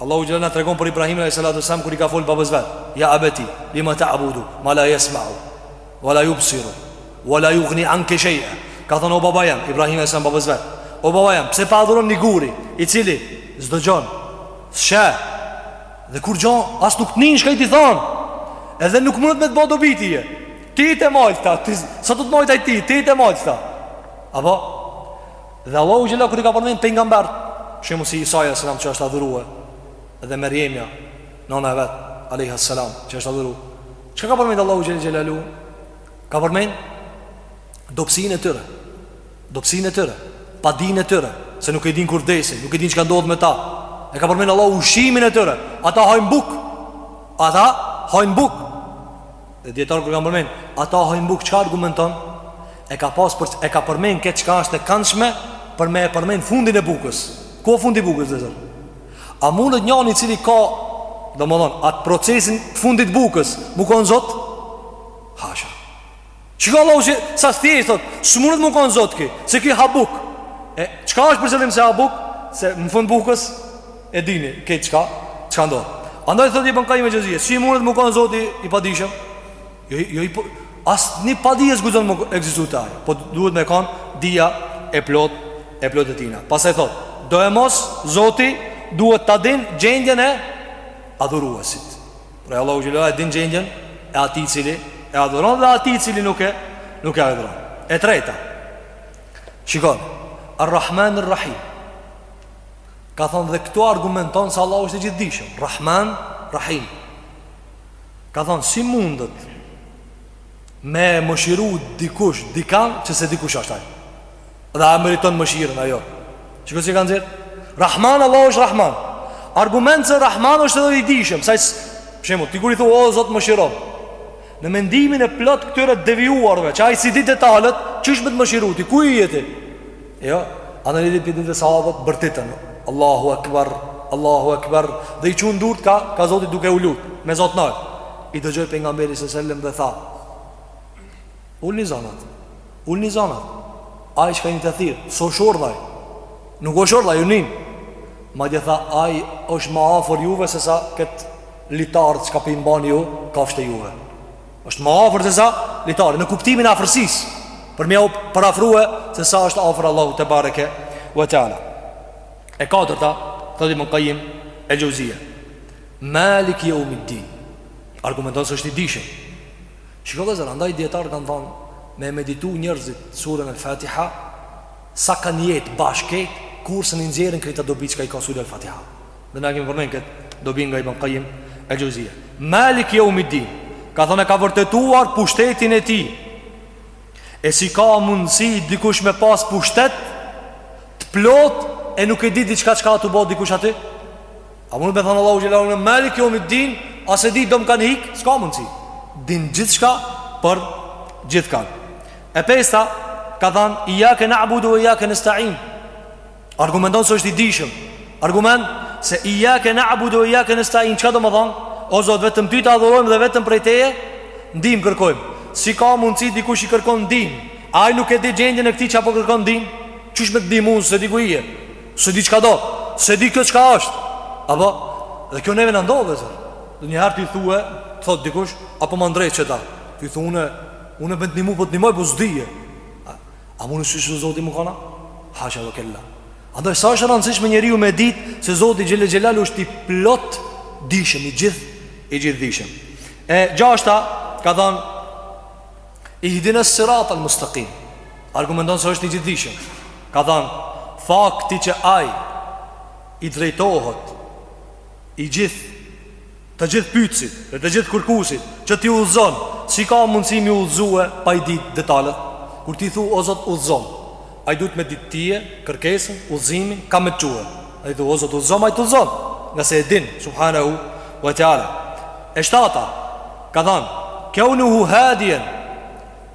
Allahu xhele na tregon për Ibrahimin alayhis salatu wasalam kur i ka fol babës vet, ya abati lima ta'budu ma la yasma'u wa la yubsiru wa la yughni anka shay'a. Ka thënë o baba jem, Ibrahim alayhis salam babës vet. O baba jem, pse po adhuron një gur i cili s'dëgjon, s'sheh. Dhe kurgjo, as nuk nin çka je t'i thon. Edhe nuk mundet me të bë dobi ty. Ti të majta, ti sa do të majta ti, ti të majta. Apo Dhe Allahu xhele kur i ka përmend pejgamberët Shembull si Isa alejhi selam që është adhurue Dhe Merjemja Nona e vetë alejha selam që është adhuru Çka ka përmend Allahu xhele xhelaluhu Ka përmend Dobsinë e tyre Dobësinë e tyre Padinë e tyre Se nuk e din kur desin Nuk e din çka ndodh me ta E ka përmend Allahu ushqimin e tyre Ata hajnë bukë Ata hajnë bukë Dhe dijetarët kur kanë përmend, ata hajn buk çka argumenton? E ka pas për e ka përmend këtë çka është e këndshme për me e përmend fundin e bukës. Ku fundi i bukës dhe zot? A mundet njëri i cili ka domethënë atë procesin të fundit të bukës, mu kon zot? Hasha. Shiko Allahu se sa thjesht thot, s'mundet mu kon zot ky, se ky ha buk. E çka është për qëllim se ha buk? Se në fund bukës E dini këtë çka çka ndodh. Andaj thotë Ibn Kajim el-Xhevzije, si mundet mu kon Zoti i padijshëm? Jo jo jo as ni padije s'guxon me ekzistu te ai. Po duhet me kon dija e plot e plot e tina. Pastaj thotë, do e mos Zoti duhet ta din gjendjen e adhuruesit. Pra Allahu xhelalu e din gjendjen e atij cili e adhuron dhe atij cili nuk e nuk e adhuron. E treta. Shikon, Ar-Rahman Ar-Rahim. Ka thonë dhe këtu argumenton se Allahu është i gjithdijshëm, Rahman, Rahim. Ka thonë si mundët me mëshiru dikush dikan që s'e di kush është ai. Dhe a meriton mëshirën a jo? Shiko si ka nxjerr? Rahman Allahu është Rahman. Argumenti se Rahman është edhe i dijshëm, se për shembull, ti kur i thua o Zot mëshirom. Në mendimin e plot këtyre devijuarve, që ai s'i di detalet, qysh me të mëshiru ty, ku je ti? Jo, anë ndërkohë sahabët bërtitën Allahu Akbar, Allahu Akbar Dhe i çun durt ka, ka Zoti duke u lutë me zo t'naltë I dëgjoi Pejgamberi alejhi selem dhe tha Ulni zonat Ulni zonat Ai çka jeni tu e thirr, s'o shurdh ai Nuk o shurdh ai, ju nin Madje tha, ai është ma afër juve Se sa këta litarë çka po i mbani ju kafshët e juve është ma afër se sa litari në kuptimin e afërsisë për me jau përafrue se sa është afër Allahu tebareke ve teala e katërta thotë ibn Qayyim el Xhevzije Malik yawmiddin argumenton se është i dijshëm shikoni vllazër andaj dijetarët kanë thënë me e meditu njerëzit surën el Fatiha sa kanë jetë bashkë krejt kurrë s'mun i nxjerrin krejt dobit çka i ka surja el Fatiha Dhe na e kemi përmend kët dobi nga Ibn Qayyim al-Xhevzije. Malik Yawmiddin ka thënë e ka vërtetuar pushtetin e tij. E si ka mundësi dikush me pas pushtet të plot e nuk e di diçka çka tu bo dikush aty? A mun me thonë Allahu xhelalu Malik Yawmiddin, a s'e di do kanë hik? S'ka mundësi. Din gjithçka për gjithkan. E pesta ka thënë ijake na'budu wa ijake nasta'in. Argumenton se është i dijshëm. Argument se ijake nabudu ve ijake nestain, çka domethonë? O Zot, vetëm ty të adhurojmë dhe vetëm prej teje, ndim kërkojmë. Si ka mundësi dikush i kërkon ndim? Ai nuk e di gjendjen e këtij që po kërkon ndim? Qysh me të ndihmu, s'e di ku je? S'e di çka do? S'e di kjo çka është? Apo, dhe kjo neve na ndodh, vllazër. Ndonjëherë ti thue, të thot dikush, a po ma ndreq qeta. Ti thu, une me të ndihmu, po të ndihmoj, po s'di e. A mun qeshtu edhe Zoti me u kanë? Hasha vë kella Andaj sa është e rëndësishme njeriu me dit Se Zoti Xhelle Xhelalu është i plotdijshëm I gjith I gjithdijshëm E gjashta ka than Ihdine sirat al mustakim Argumenton se është i gjithdijshëm Ka than Fakti që ai I drejtohet I gjith Të gjithë pyetësit dhe të gjithë kërkuesit që t'i udhëzon, si ka mundësi m'i udhëzue pa i ditë detalet? Kur ti thu o zot udhëzom, ai duhet me ditë tije, kërkesën, udhëzimin, ka me të çue. A i thu o zot udhëzom, ai të udhëzon, nga se e din, subhanehu wa teala. E shtata, ka thanë, keunu hu hadien,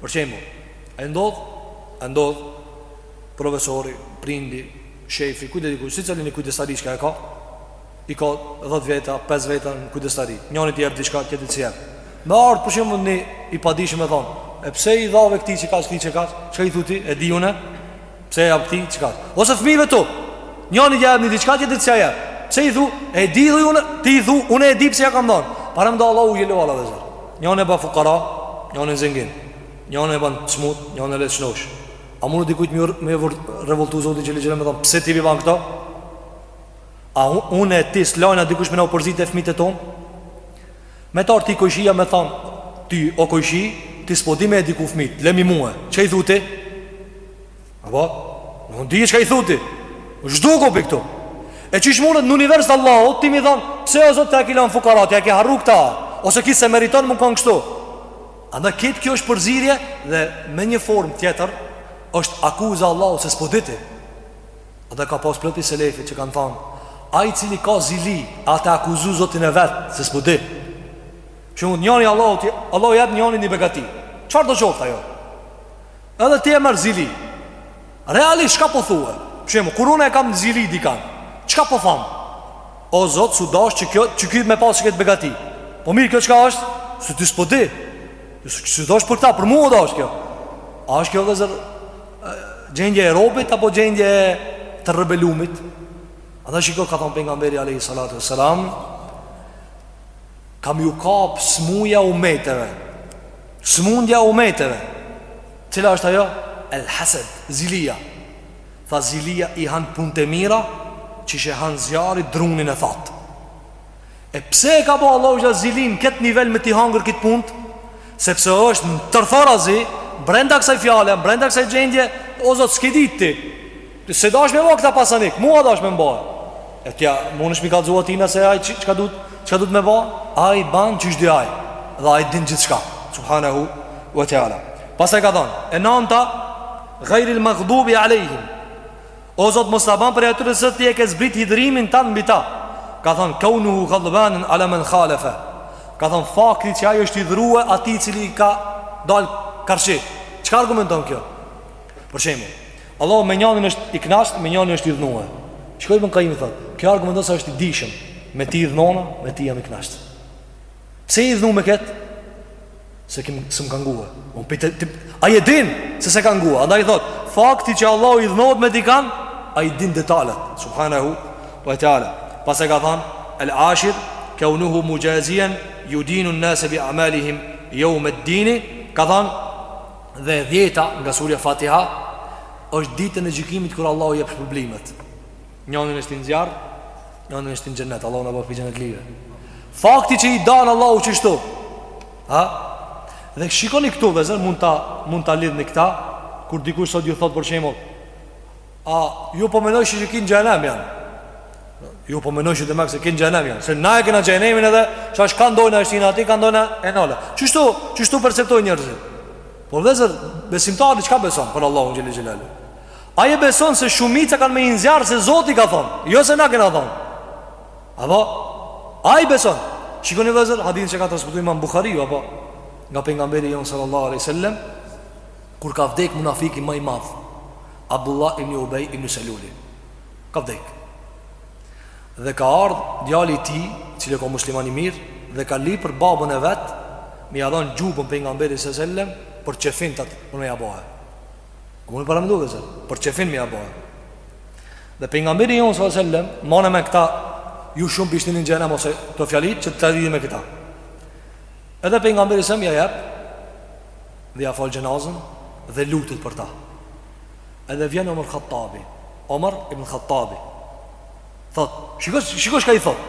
Për shembull, a e ndodh, e ndodh profesori, prindi, shefi, kujtdo, dikush, secili një kujdestari çka e ka, i ka 10 veta, 5 veta në kujdestari, njënit i jep diçka, tjetrit s'i jep. Me ardh për shembull një i padijshëm me thon, e pse i dhave këtij qekaq, këtij qekaq, çka i thu ti, e di unë? Pse jap këtij çka? Ose fëmijëve tu. Njonit ja jep diçka, tjetrit s'ja jep. Pse i thu? E di dhe unë, ti i thu, unë e di pse ja kam dhonë. Paramendo Allahu xhele ala dhe zot. Njonin e ban fukara, njonin zengin. Njonin e ban smut, njonin e le shnosh. A mundet dikush me, me revoltu Zotin që lexhën me thon pse ti pi ban këto? A unë e ti s'lajna dikush me na u përzi te fmijtë tonë? Me të ardhë ty kojshia me thanë, Ty, o kojshi, ti s'po di me eduku fmijt, lemi mue, çka i thu ti? Apo, në unë di çka i thu ti, zhduku pi këtu. E qysh mundet në univers të Allahut, ti me i thanë, pse o Zot ti i ki lan fukarat, i ke harru këta, ose ky s'e meriton me kanë kështu. A në këtë kjo është përzierje, dhe me një formë tjetër, është akuzë Allahut se s'po di ti. Ata ka pas plot pi selefit që kanë thanë Ai i cili ka zili Ai e ka akuzu Zotin e vet Se s'po di Për shembull njanit Allahu, Allahu i jep njanit një begati Çfarëdo qoftë ajo Edhe ti e merr zili Realisht çka po thue Për shembull kur unë e kam zili dikan Çka po tham O zot s'u dasht që ky Që ky me pas që këtë begati Po mirë kjo çka është Se ti s'po di S'u dasht për këta për mua u dasht kjo A është kjo dhe zërë Gjendje e robit apo gjendje e të rebelumit Ata shiko ka thonë pejgamberi Alejhi Salatu ve Selam Ka me ju kap smuja e umeteve Smundja e umeteve Cila është ajo? El Hased, Zilia Tha Zilia i han punët e mira Qysh e han zjarri drunin e thatë E pse e ka bo Allahu zilinë këtë nivel me t'i hangër krejt punt? Sepse është në tërthorazi, brenda kësaj fjale, brenda kësaj gjendje, o Zot s'ki ditë ti. S'e dash me bo këta pasanik, mua dash me m'ba. E ti a munesh me i kallzu atina se ai çka, çka du çka duhet me ba? Ai ban qysh di ai, dhe ai din gjithçka. Subhanehu ve teala. Pastaj ka thonë, e nanta, gajril magdubi alejhim, O Zot mos na ban prej atyre se ti e ke zbrit hidhërimin tand mbi ta ka thënë kaunuhu ghadbanan ala man khalafa ka thënë fakti që ai është i hidhrue atij i cili i ka dal karshi çka argumenton kjo për shembull Allahu me njanin është i knaqt me njanin është i idhnue shiko ibn Qayyim thotë kjo argumenton se është i dijshëm me ty idhnona me ty jam i knaqt Pse i idhnu me këtë? Se ky m', s'më ka ngue Unë pite, ti, Ai e din se s'e ka ngue Andaj thot Fakti që Allahu idhnohet me dikan Ai i din detalet Subhanehu ve teala Pastaj ka than El ashir Keunuhu muxhazijen judinun-nase bi a'malihim jeumed-dini Ka than Dhe e dhjeta nga surja fatiha është ditën e gjykimit kur Allahu i jep shpërblimet. Njani është në zjarr, njani është në xhenet, Allahu na bëftë xhenetlive. Fakti që i dan Allahu qështu. Ha? Dhe shikoni këtu vllezër, mund ta mund ta lidhni këtë kur dikush sot ju thot për shembull, a ju po mendoni se krejt n'xhehenem janë? Ju po mendoni se të makse krejt n'xhehenem janë, se na e kena xhehenemin edhe qysh kand dojna e shtina aty kand dojna e nalim. Qështu, qështu perceptojnë njerëzit. Po vllezër besimtari çka beson për Allahun xhele xhelaluhu. Ai e beson se shumica kanë me hi n'zjarr se Zoti ka thonë, jo se na kena thonë. Apo, ai beson. Shikoni vllezër, hadithin që ka transmetu imam Buhariu, apo, nga pejgamberi jonë sallallahu aleyhi sallem, kur ka vdek munafiki ma i madh Abdullah ibn Ubej ibn Seluli ka vdek dhe ka ardh djali i tij i cili ka qenë musliman i mirë dhe ka lyp për babën e vet me ia dhon xhyben pejgamberi s.a. sellem për qefin të për me ja bo he Ku mun paramendu vllezër Për qefin me ja bo Dhe pejgamberi jonë s.a. sellem Mbane mend këta Ju shumë po i shtini n'xhehenem Ose këto fjali që të lidhni me këta Edhe pejgamberi s.a. sem Ja jep Dhe ja fal xhenazën Dhe lutet për ta Edhe vjen Omer Hattabi Omer ibn Hattabi Thot Shiko, shiko çka i thot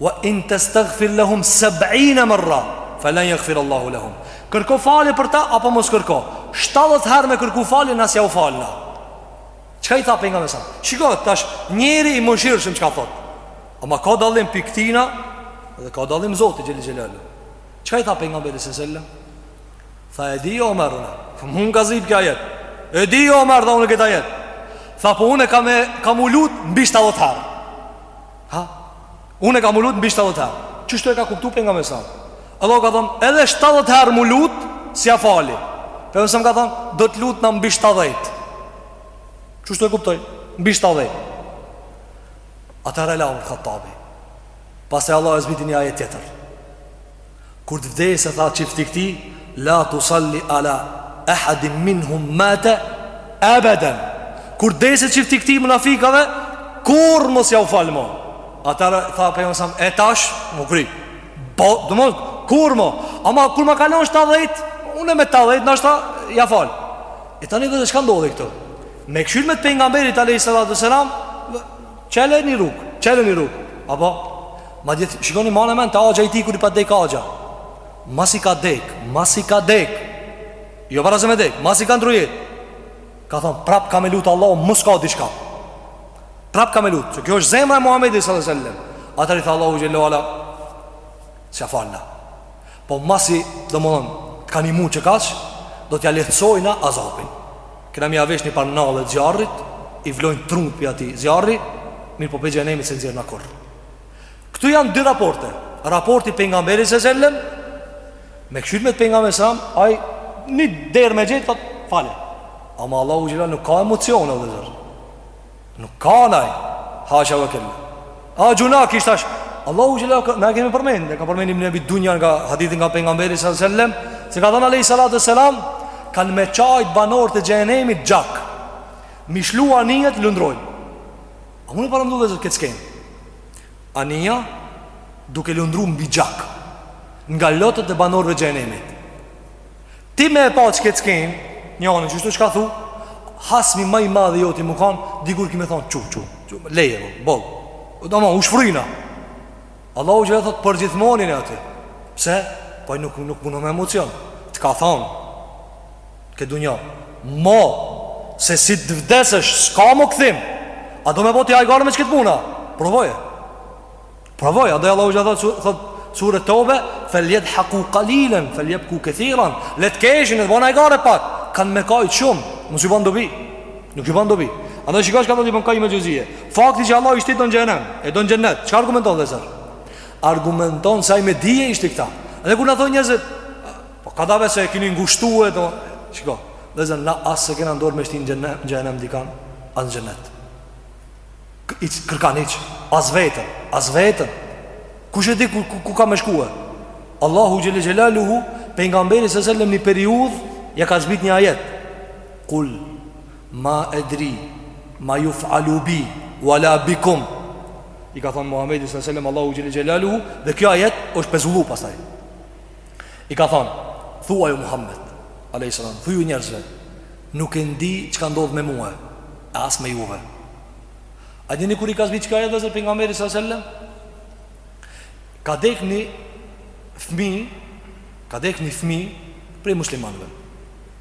Wa in tastaghfir lahum sab'ina marra falan yaghfir Allahu lahum. Kërko falje për ta apo mos kërko. 70 herë me kërku falje na s'jau falna. Çka i tha pejgamberi sa? Shiko tash njeri i mëshirshëm çka thot. Ama ka dallim për këtina dhe ka dallim Zoti xhele xhelal. Çka i tha pejgamberi sa selam? Tha e di Omer, po mu m'ka zbrit ky ajet. E di Omer tha unë këtë ajet. Tha po unë kam me u lut mbi 70 herë. Ha? Unë e kam m'u lut mbi 70 herë. Qështu e ka kuptu pejgamberi sam? Allahu ka thonë, edhe 70 herë m'u lut, s'ja fali. Pejgamberi sam ka thonë, do të lutna mbi 70. Qështu e kuptoj? Mbi 70. Atëher e la Omer Hattabi. Pastaj Allahu e zbiti një ajet tjetër. Kur të vdes tha njëfarë i këtyne, la tusalli ala ahadin minhum mata abadan. Kur të vdes njëfarë i këtyne munafikave, kurr mos jau fal mo. Atëher tha pejgamberi sa e tash, m'u kry. Po, domethanë kurr mo. Ama kur ma ka lon 70, unë me 80 nashta ja fal. E tani vetë çka ndodhi këtu? Mëshira e pejgamberit alayhi salatu selam, çel një rrugë, çel një rrugë. Apo Madje shikoni mane në men te axha i tij kur i pat dek axha Masi ka dek, masi ka dek Jo para se me dek, masi ka ndrru jetë Ka thonë prap kam me lutë Allahun mos ka dishka Prap kam me lutë Qe kjo është zemra e Muhammedit s.a.s. Atëher i tha Allahu xhelle ve ala S'ja falna Po masi domethonë Të ka nimu qekaq Do t'ja lehtësojna azabin Kena me ja vesh një parë nalle zjarrit I vlojnë trutë pej atij zjarri Mirëpo pej xhehenemi s'e nxjerrna kurr Këtu janë dy raporte Raporti Pejgamberi s.a.s. Me kqyr me të Pejgamberit s.a.s. Aj, një derë me gjetë, thot, fale Ama Allahu xhelle nuk ka emocione vllezër Nuk ka naj Hasha ve kella A gjynah kështu ashtu Allahu xhelle, na kemi përmendë Ka përmendë Ibn Ebi Dunja nga hadithi nga Pejgamberi s.a.s. Se ka thonë alejhi salatu ve selam Kanë me qajt banorët e xhehenemit gjak Me i lshu anijet lundrojnë A mund ta paramendoni vllezër këtë skenë? Anija duke lundru mbi gjak Nga lotët e banorëve të xhehenemit Ti me e pa qekëtë skenë Një anë, qështu çka thu Hasmi ma i madh i joti me kanë Dikur ki me thonë, qu, qu, qu Leje, boll, boll Domethonë, u shfryna Allahu xhelle thot për gjithmonin e aty Pse? Po ai nuk, nuk punon me emocion Të ka thonë N'këtë dunja Mo Se si të vdesësh S'ka mo kthim A do me bo ti hajgare me qekëto puna Provoje Provoje Andaj Allahu xhelle thot Thot sure Teube Fel jedhaku kalilen Vel jebku kethiran Le t'keshin e të bojnë hajgare pak Kanë me kajtë shumë Më s'ju bon dobi Nuk ju bën dobi. Andaj shikoje çka thotë Ibn Kajjim el-Xhevzije. Fakti që Allahu i shtin do në xhenem, e do n'xhenet. Çka argumenton vllezër? Argumenton se ai me dije i shtin këta. Dhe kur na thonë njerëzit, po kadale se e keni ngushtuar do. Shiko, vllezër na as s'e kena n'dorë me shti n' xhenem, xhenem dikan, as n'xhenet. Kërkan hiç, as vetën, as vetën. Kush e di ku, ku, ku ka me shkuar? Allahu xhelle xhelaluhu pejgamberit sallallahu alaihi wasallam një periudhë ja ka zbrit një ajet Kul, ma edri, ma juf'alu bi, wa la bikum I ka thonë Muhammedit s.a.s. Allahu xhelle xhelaluhu Dhe kjo ajet është pezullu pastaj I ka thonë Thuaju Muhammed alejhi selam Thuju njerëzve Nuk e di çka ndodh me mue E as me juve A dini kur i ka zbrit qeky ajet vllezër Pejgamberit s.a.s. Ka dek një fmi Ka dek një fmi Prej muslimanve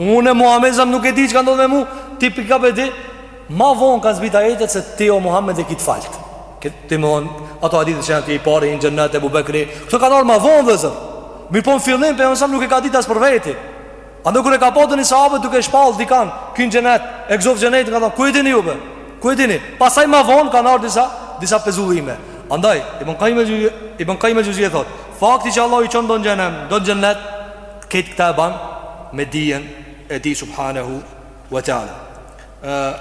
Unë e Muhammed s.a.v.s nuk e di që ka ndodhë me mu Ti pika për di Ma vonë kanë zbrit ajetet se ti o Muhammed e ki të falt Këtë ti më thonë Ato aditë që janë ti i pari, hyn në gjennet Ebu Bekri Këto kanë ardh ma vonë vllezër Mirëpo në fillim për e mësëm nuk e ka ditë as për veti Andaj kur e ka pa do sahabe duke shpall dikan Ky n'gjennet, e këzovë gjennet Ka thonë, ku e dini ju be? Ku e dini? Pasaj ma vonë kanë ardh disa, disa pezullime Andaj, i bënkaj me gjuzje, i bënkaj me gjuzje thot Fakti që Allahu i çon do në gjennet, do në gjennet Krejt këta e ban me dijen e tij subhanehu wa ta'ala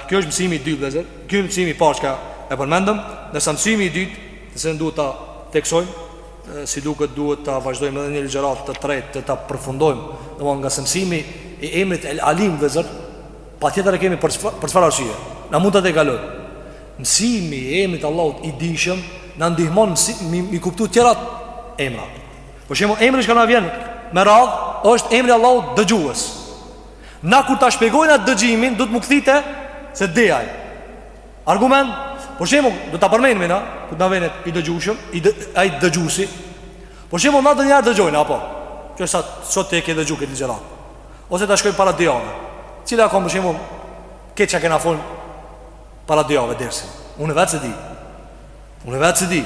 Kjo është mësimi i dytë vllezër Kjo është mësimi i parë çka e përmendëm Ndërsa mësimi i dytë Të cilin duhet ta theksojmë Si duket duhet ta vazhdojmë edhe një ligjëratë të tretë Të ta përfundojmë Domethan nga se mësimi i emrit el alim vllezër Patjetër e kemi për çfarë arsye Na mund ta tejkalojmë Mësimi i emrit Allahut i dijshëm Na ndihmon mësimi mi kuptu tjerat emra Për shembull, emri çka na vjen me radhë, është emri Allahut dëgjues. Na kur ta shpjegojmë atë dëgjimin, duhet m'u kthy te se di ai. Argument, për shembull, do ta përmendim na, kur të na vjen i dëgjushëm, i dë, a i dëgjusi. Për shembull, na dona dëgjojna, apo? Qe sa, sonte e ke dëgju këtë ligjëratë. Ose ta shkojmë para dy jave. Cila ka qenë, për shembull, këtë që kena folë para djave, dersin. Unë vetë s'e di. Unë vetë s'e di,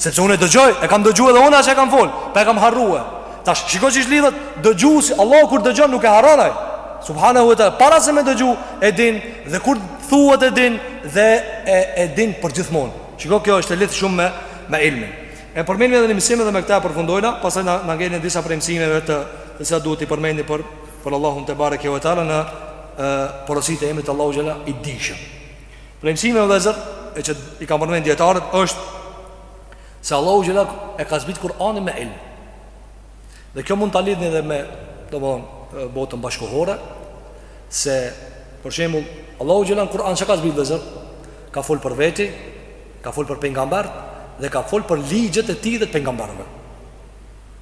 sepse unë e dëgjoj, e kam dëgju edhe unë ose e kam fol, po e kam harrue. Ta shiko qysh lidhet, dëgjusi Allahu kur dëgjon nuk e harron ai. Subhanehu ve teala, para se me dëgju e din, dhe kur thuhet e din, dhe e, e din për gjithmonë. Shiko kjo është e lidhë shumë me, me ilmin. E përmendim edhe një mësim dhe me këta e përfundojna, pasaj na, na ngelin disa prej mësimeve të, të cilat duhet t'i përmendim për, për Allahun tebareke ve teala në e, porositë e emrit Allahu xhelal i dijshëm. Prej mësimeve vëllezër, e që i kanë përmend dijetarët është se Allahu xhelal e ka zbrit Kur'anin me ilm. Dhe kjo mund ta lidhni edhe me, domthon, botën bashkëkohore se për shembull Allahu xhelal në Kur'an çka ka zbrit vëllezër? Ka fol për veti, ka fol për pejgambert dhe ka fol për ligjet e tij dhe të pejgamberëve.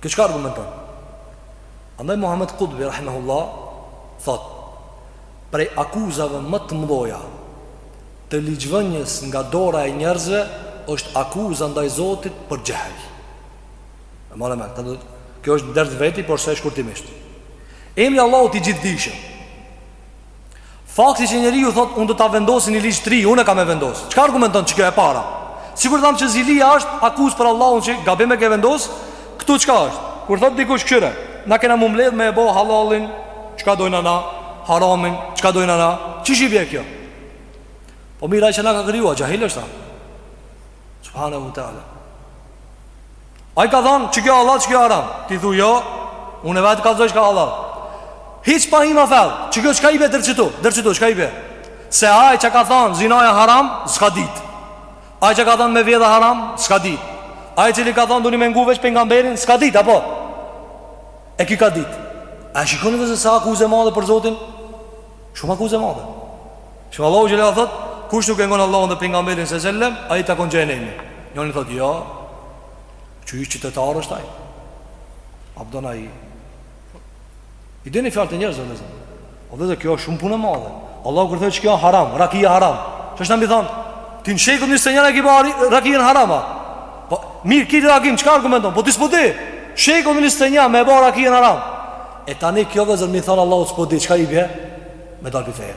Kjo çka argumenton? Andaj Muhammed Kutbi rahimahullah thot Prej akuzave më të mëdha të ligjvënies nga dora e njerëzve është akuza ndaj Zotit për xhehl. E morëm mend, do të kjo është ders n'veti, por veç shkurtimisht. Emri Allahut i gjithdijshëm. Fakti që njeriu thotë unë do ta vendosi një ligj të ri, unë kam me vendos. Çka argumenton që kjo e para? Sikur thamë që zilia është akuz për Allahun që gabim e ke vendos, Këtu çka është? Kur thot dikush kqyre, na kena mu mbledh me e bo hallallin, çka dojna na, haramin, çka dojna na, qysh i bje kjo? Po mirë ai që na ka krijua, xhahil është a? Subhanehu ve teala. Ai ka thonë, qe kjo hallall, qe kjo haram? Ti thu jo, unë e vetë kallzoj çka hallall. Hiç pa hi ma thellë, qe kjo çka i bje deri qitu, deri qitu, çka i bje? Se ai që ka thonë, zinaja haram, s'ka ditë. Ai që ka thënë me vjedh haram, s'ka dit. Ai i cili ka thënë duni me ngu veç pejgamberin, s'ka dit apo? E ky ka dit. A shikoni vllezër sa akuzë e madhe për Zotin? Shumë akuzë e madhe. Shumë Allahu xhele ala thot, kush nuk e ngon Allahun dhe pejgamberin se sellem, ai takon xhehenemin. Njëri thot, "Jo. Çysh qytetar është ai?" Abdonai I dini fjalët e njerëzve vëllezër. O vëllezër, kjo është shumë punë e madhe. Allahu kur thotë çka jan haram, rakia haram. Çka asht na me i than? Ti në shekull 21 e ki ba rakinë haram a. Po mirë, ki haxhi çka argumenton? Po ti s'po di. Shekull 21 me ba rakinë haram. E tani kjo vëllezër me i than Allahut s'po di çka i bie me dal prej feje.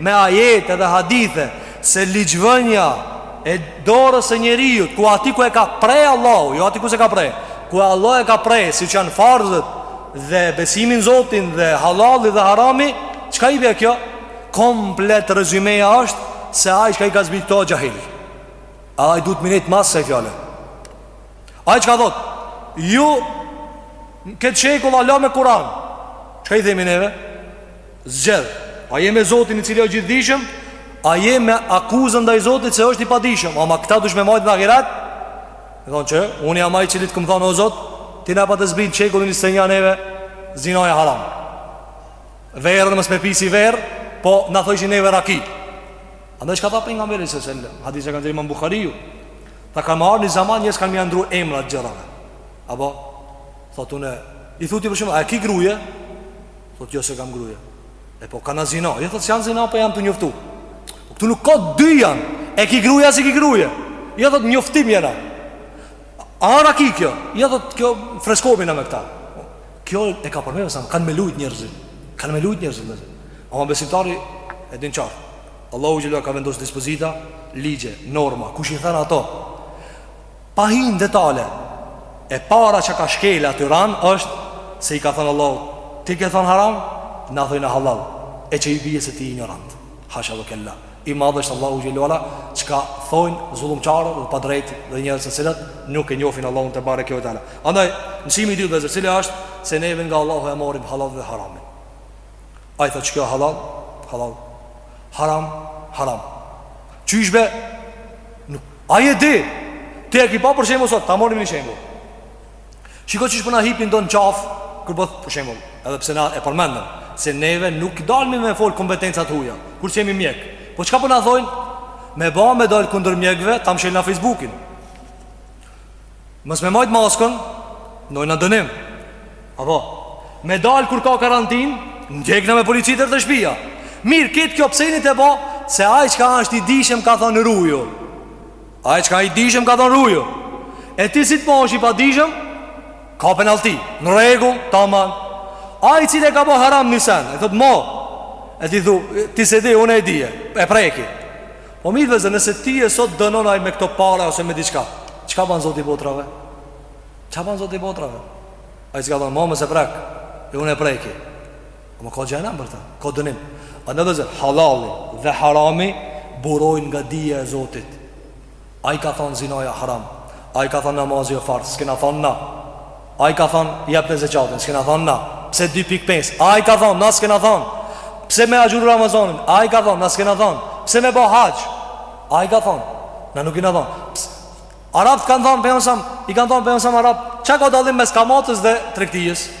me ajete dhe hadithe se ligjvënia e dorës së njeriut ku aty ku e ka pre Allahu jo aty ku s'e ka pre ku Allahu e ka pre siç janë farzët dhe besimi n'Zotin dhe hallalli dhe harami çka i bje kjo komplet rezumeja është se ai çka i ka zbrit këto xhahil ai duhet mirret mas asaj fjale Ai çka thot? Ju këtë shekull Allah me Kur'an. Çka i themi neve? Zgjedh. A je me Zotin i cili është gjithdijshëm? A je me akuzën ndaj Zotit se është i padijshëm? Ama këta dysh me majtë në ahiret? E thonë që, unë jam ai i cili të kam thonë o Zot, ti na pate zbrit shekullin njëzet e një neve zinaja haram. Verën mos me pisi verë, po na thoshin neve raki. Andaj çka tha pejgamberi sallallahu alajhi wasallam? Hadith e kanë dhënë Imam Buhariu. Tha ka me ardh një zaman njerz kanë me ia ndrru emrat gjërave Apo Thot une I thu ti për shembull A e ki gruje Thot jo s'e kam gruje E po kanë zina Jo thot s'janë zina po janë të njoftu Po këtu nuk ka dy janë E ki gruje a s'e ki gruje Jo thot njoftim jena A raki kjo Jo thot kjo freskohna me këta Kjo e ka për menime sa Kanë me lujt njerzit Kanë me lujt njerzit Ama besimtari e din qartë Allahu xhelle ve ala ka vendosë dispozita, ligje, norma, kush i then ato? Pa hi në detale, e para çka ka shkelë aty rëndë është se i ka thënë Allahut, ti ke thënë haram, na thojna hallall, e që i bije se ti injorant. Hasha ve kella. I madh është Allahu xhelle ve ala, çka thojnë zullumqarë të padrejtë dhe njerëz të cilët nuk e njofin Allahun tebareke ve teala. Andaj, mësimi i dytë vllezër, cili është se neve nga Allahu e marrim hallallin dhe haramin. Ai thotë që kjo halal, halal, haram, haram. Qysh be, nuk, ai e di, ti e ki pa për shembull sot, ta morim një shembull. Shiko qysh po na hipin do në qafë, kur bo, për shembull, edhe pse na e përmendëm, se neve nuk dalmi me folë kompetencat huja, kur s'jemi mjekë. Po çka po na thojnë, me ba me dalë kundër mjekëve, ta mshelin Facebookin. Mos me majtë maskën, ndonjë dënim. Apo, me dalë kur ka karantin, ndjekna me polici deri te shpia. Mirë, këtë pse ti e bo, se ai që asht i dijshëm ka thonë ruju. Ai që a i dijshëm ka thonë ruju. E ti si të bohesh i padijshëm, ka penalti. Në rregull, taman. Ai që e ka bo haram një sen, e thotë mo. E ti thu, ti se di, unë e di, e preki. Po mirë vllezër, nëse ty sot dënon ai me këto pare ose me diçka, çka ban Zoti i botrave? Çka ban Zoti i botrave? Ai ka thonë, "Mos e prek, e unë e preki." Ama ka xhehenem për ta, ka dënim. Andaj vllezër, halali dhe harami burojnë nga dija e Zotit. Ai ka thonë zinaja haram, ai ka thonë namazi o farz, s'kena thonë na. Ai ka thanë, jepne zekatin, s'kena thanë na. Pse dy pikë pesë? Ai ka thanë, na s'kena thanë. Pse me agjëru Ramazanin? Ai ka thanë, na s'kena thanë. Pse me bo haxh? Ai ka thanë, na nuk kena thanë. Pse? Arabët kanë thanë, Pejgamberit a.s., i kanë thanë, Pejgamberit a.s. arabët, çka ka dallim mes kamatës dhe tregtisë?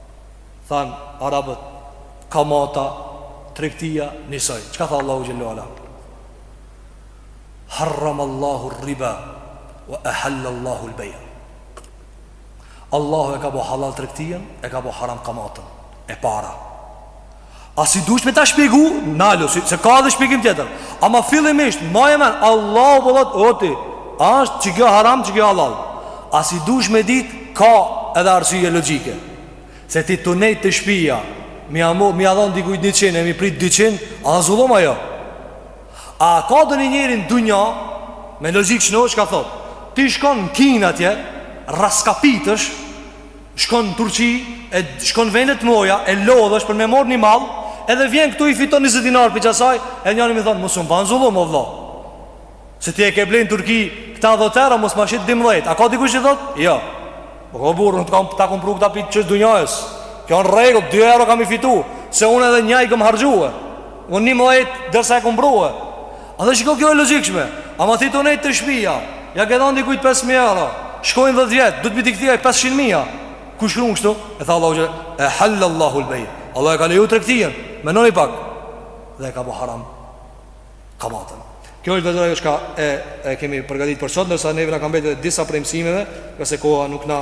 Thanë arabët Kamata, tregtia, njësoj Çka tha Allahu Xhelle ve Ala? Harrame Allahu riba Wa ehalla Allahu lbej'a Allahu e ka bo halal tregtinë E ka bo haram kamatën E para A si dush me ta shpjegu Ndalo, si, se ka dhe shpjegim tjetër Ama fillimisht, mbaje men Allahu po thot, Zoti asht që kjo haram, që kjo halal A si dush me dit, ka edhe arsye logjike Se ti tu nejt te shpija Me ia, mo, me ia dhonë dikujt njëqind E me i prit dyqind, a o zullum a jo A ka donjë njeri n'dunja Me logjikë t'shnosh, çka thot Ti shkon në Kinë atje Rraskapitesh shkon në Turqi e shkon vendet moja e lodhesh për me marr një mall, edhe vjen këtu i fiton 20 dinar prej qasaj, e njani me të thon mos më ban zullum o vëlla. Se ti e ke blen në Turqi këta dhetë euro mos ma shit 12. A ka dikush që thot? Jo. Po burrë, nuk kam ta pru këta prej qoshit dunjasë. Kjo në rregull, 2 euro kam me i fitu, se unë edhe një i kam harxhuar. Unë 11 derisa e kom pru. Edhe shiko kjo e logikshme Ama ti tu nejtë te shpia Ja ke dhan dikujt 5.000 euro Shkojnë 10 vjetë Duhet me t'i kthy ai 500.000 Ku shkrun kështu E tha Allahu Ehallallahu lbej Allahu e ka leju tregtinë Menoni pak Dhe e ka bo haram Kamatën Kjo është vllezër ajo çka e, e kemi përgatit për sot Ndërsa neve na ka mbetë edhe disa prej mësimeve Ngase koha nuk na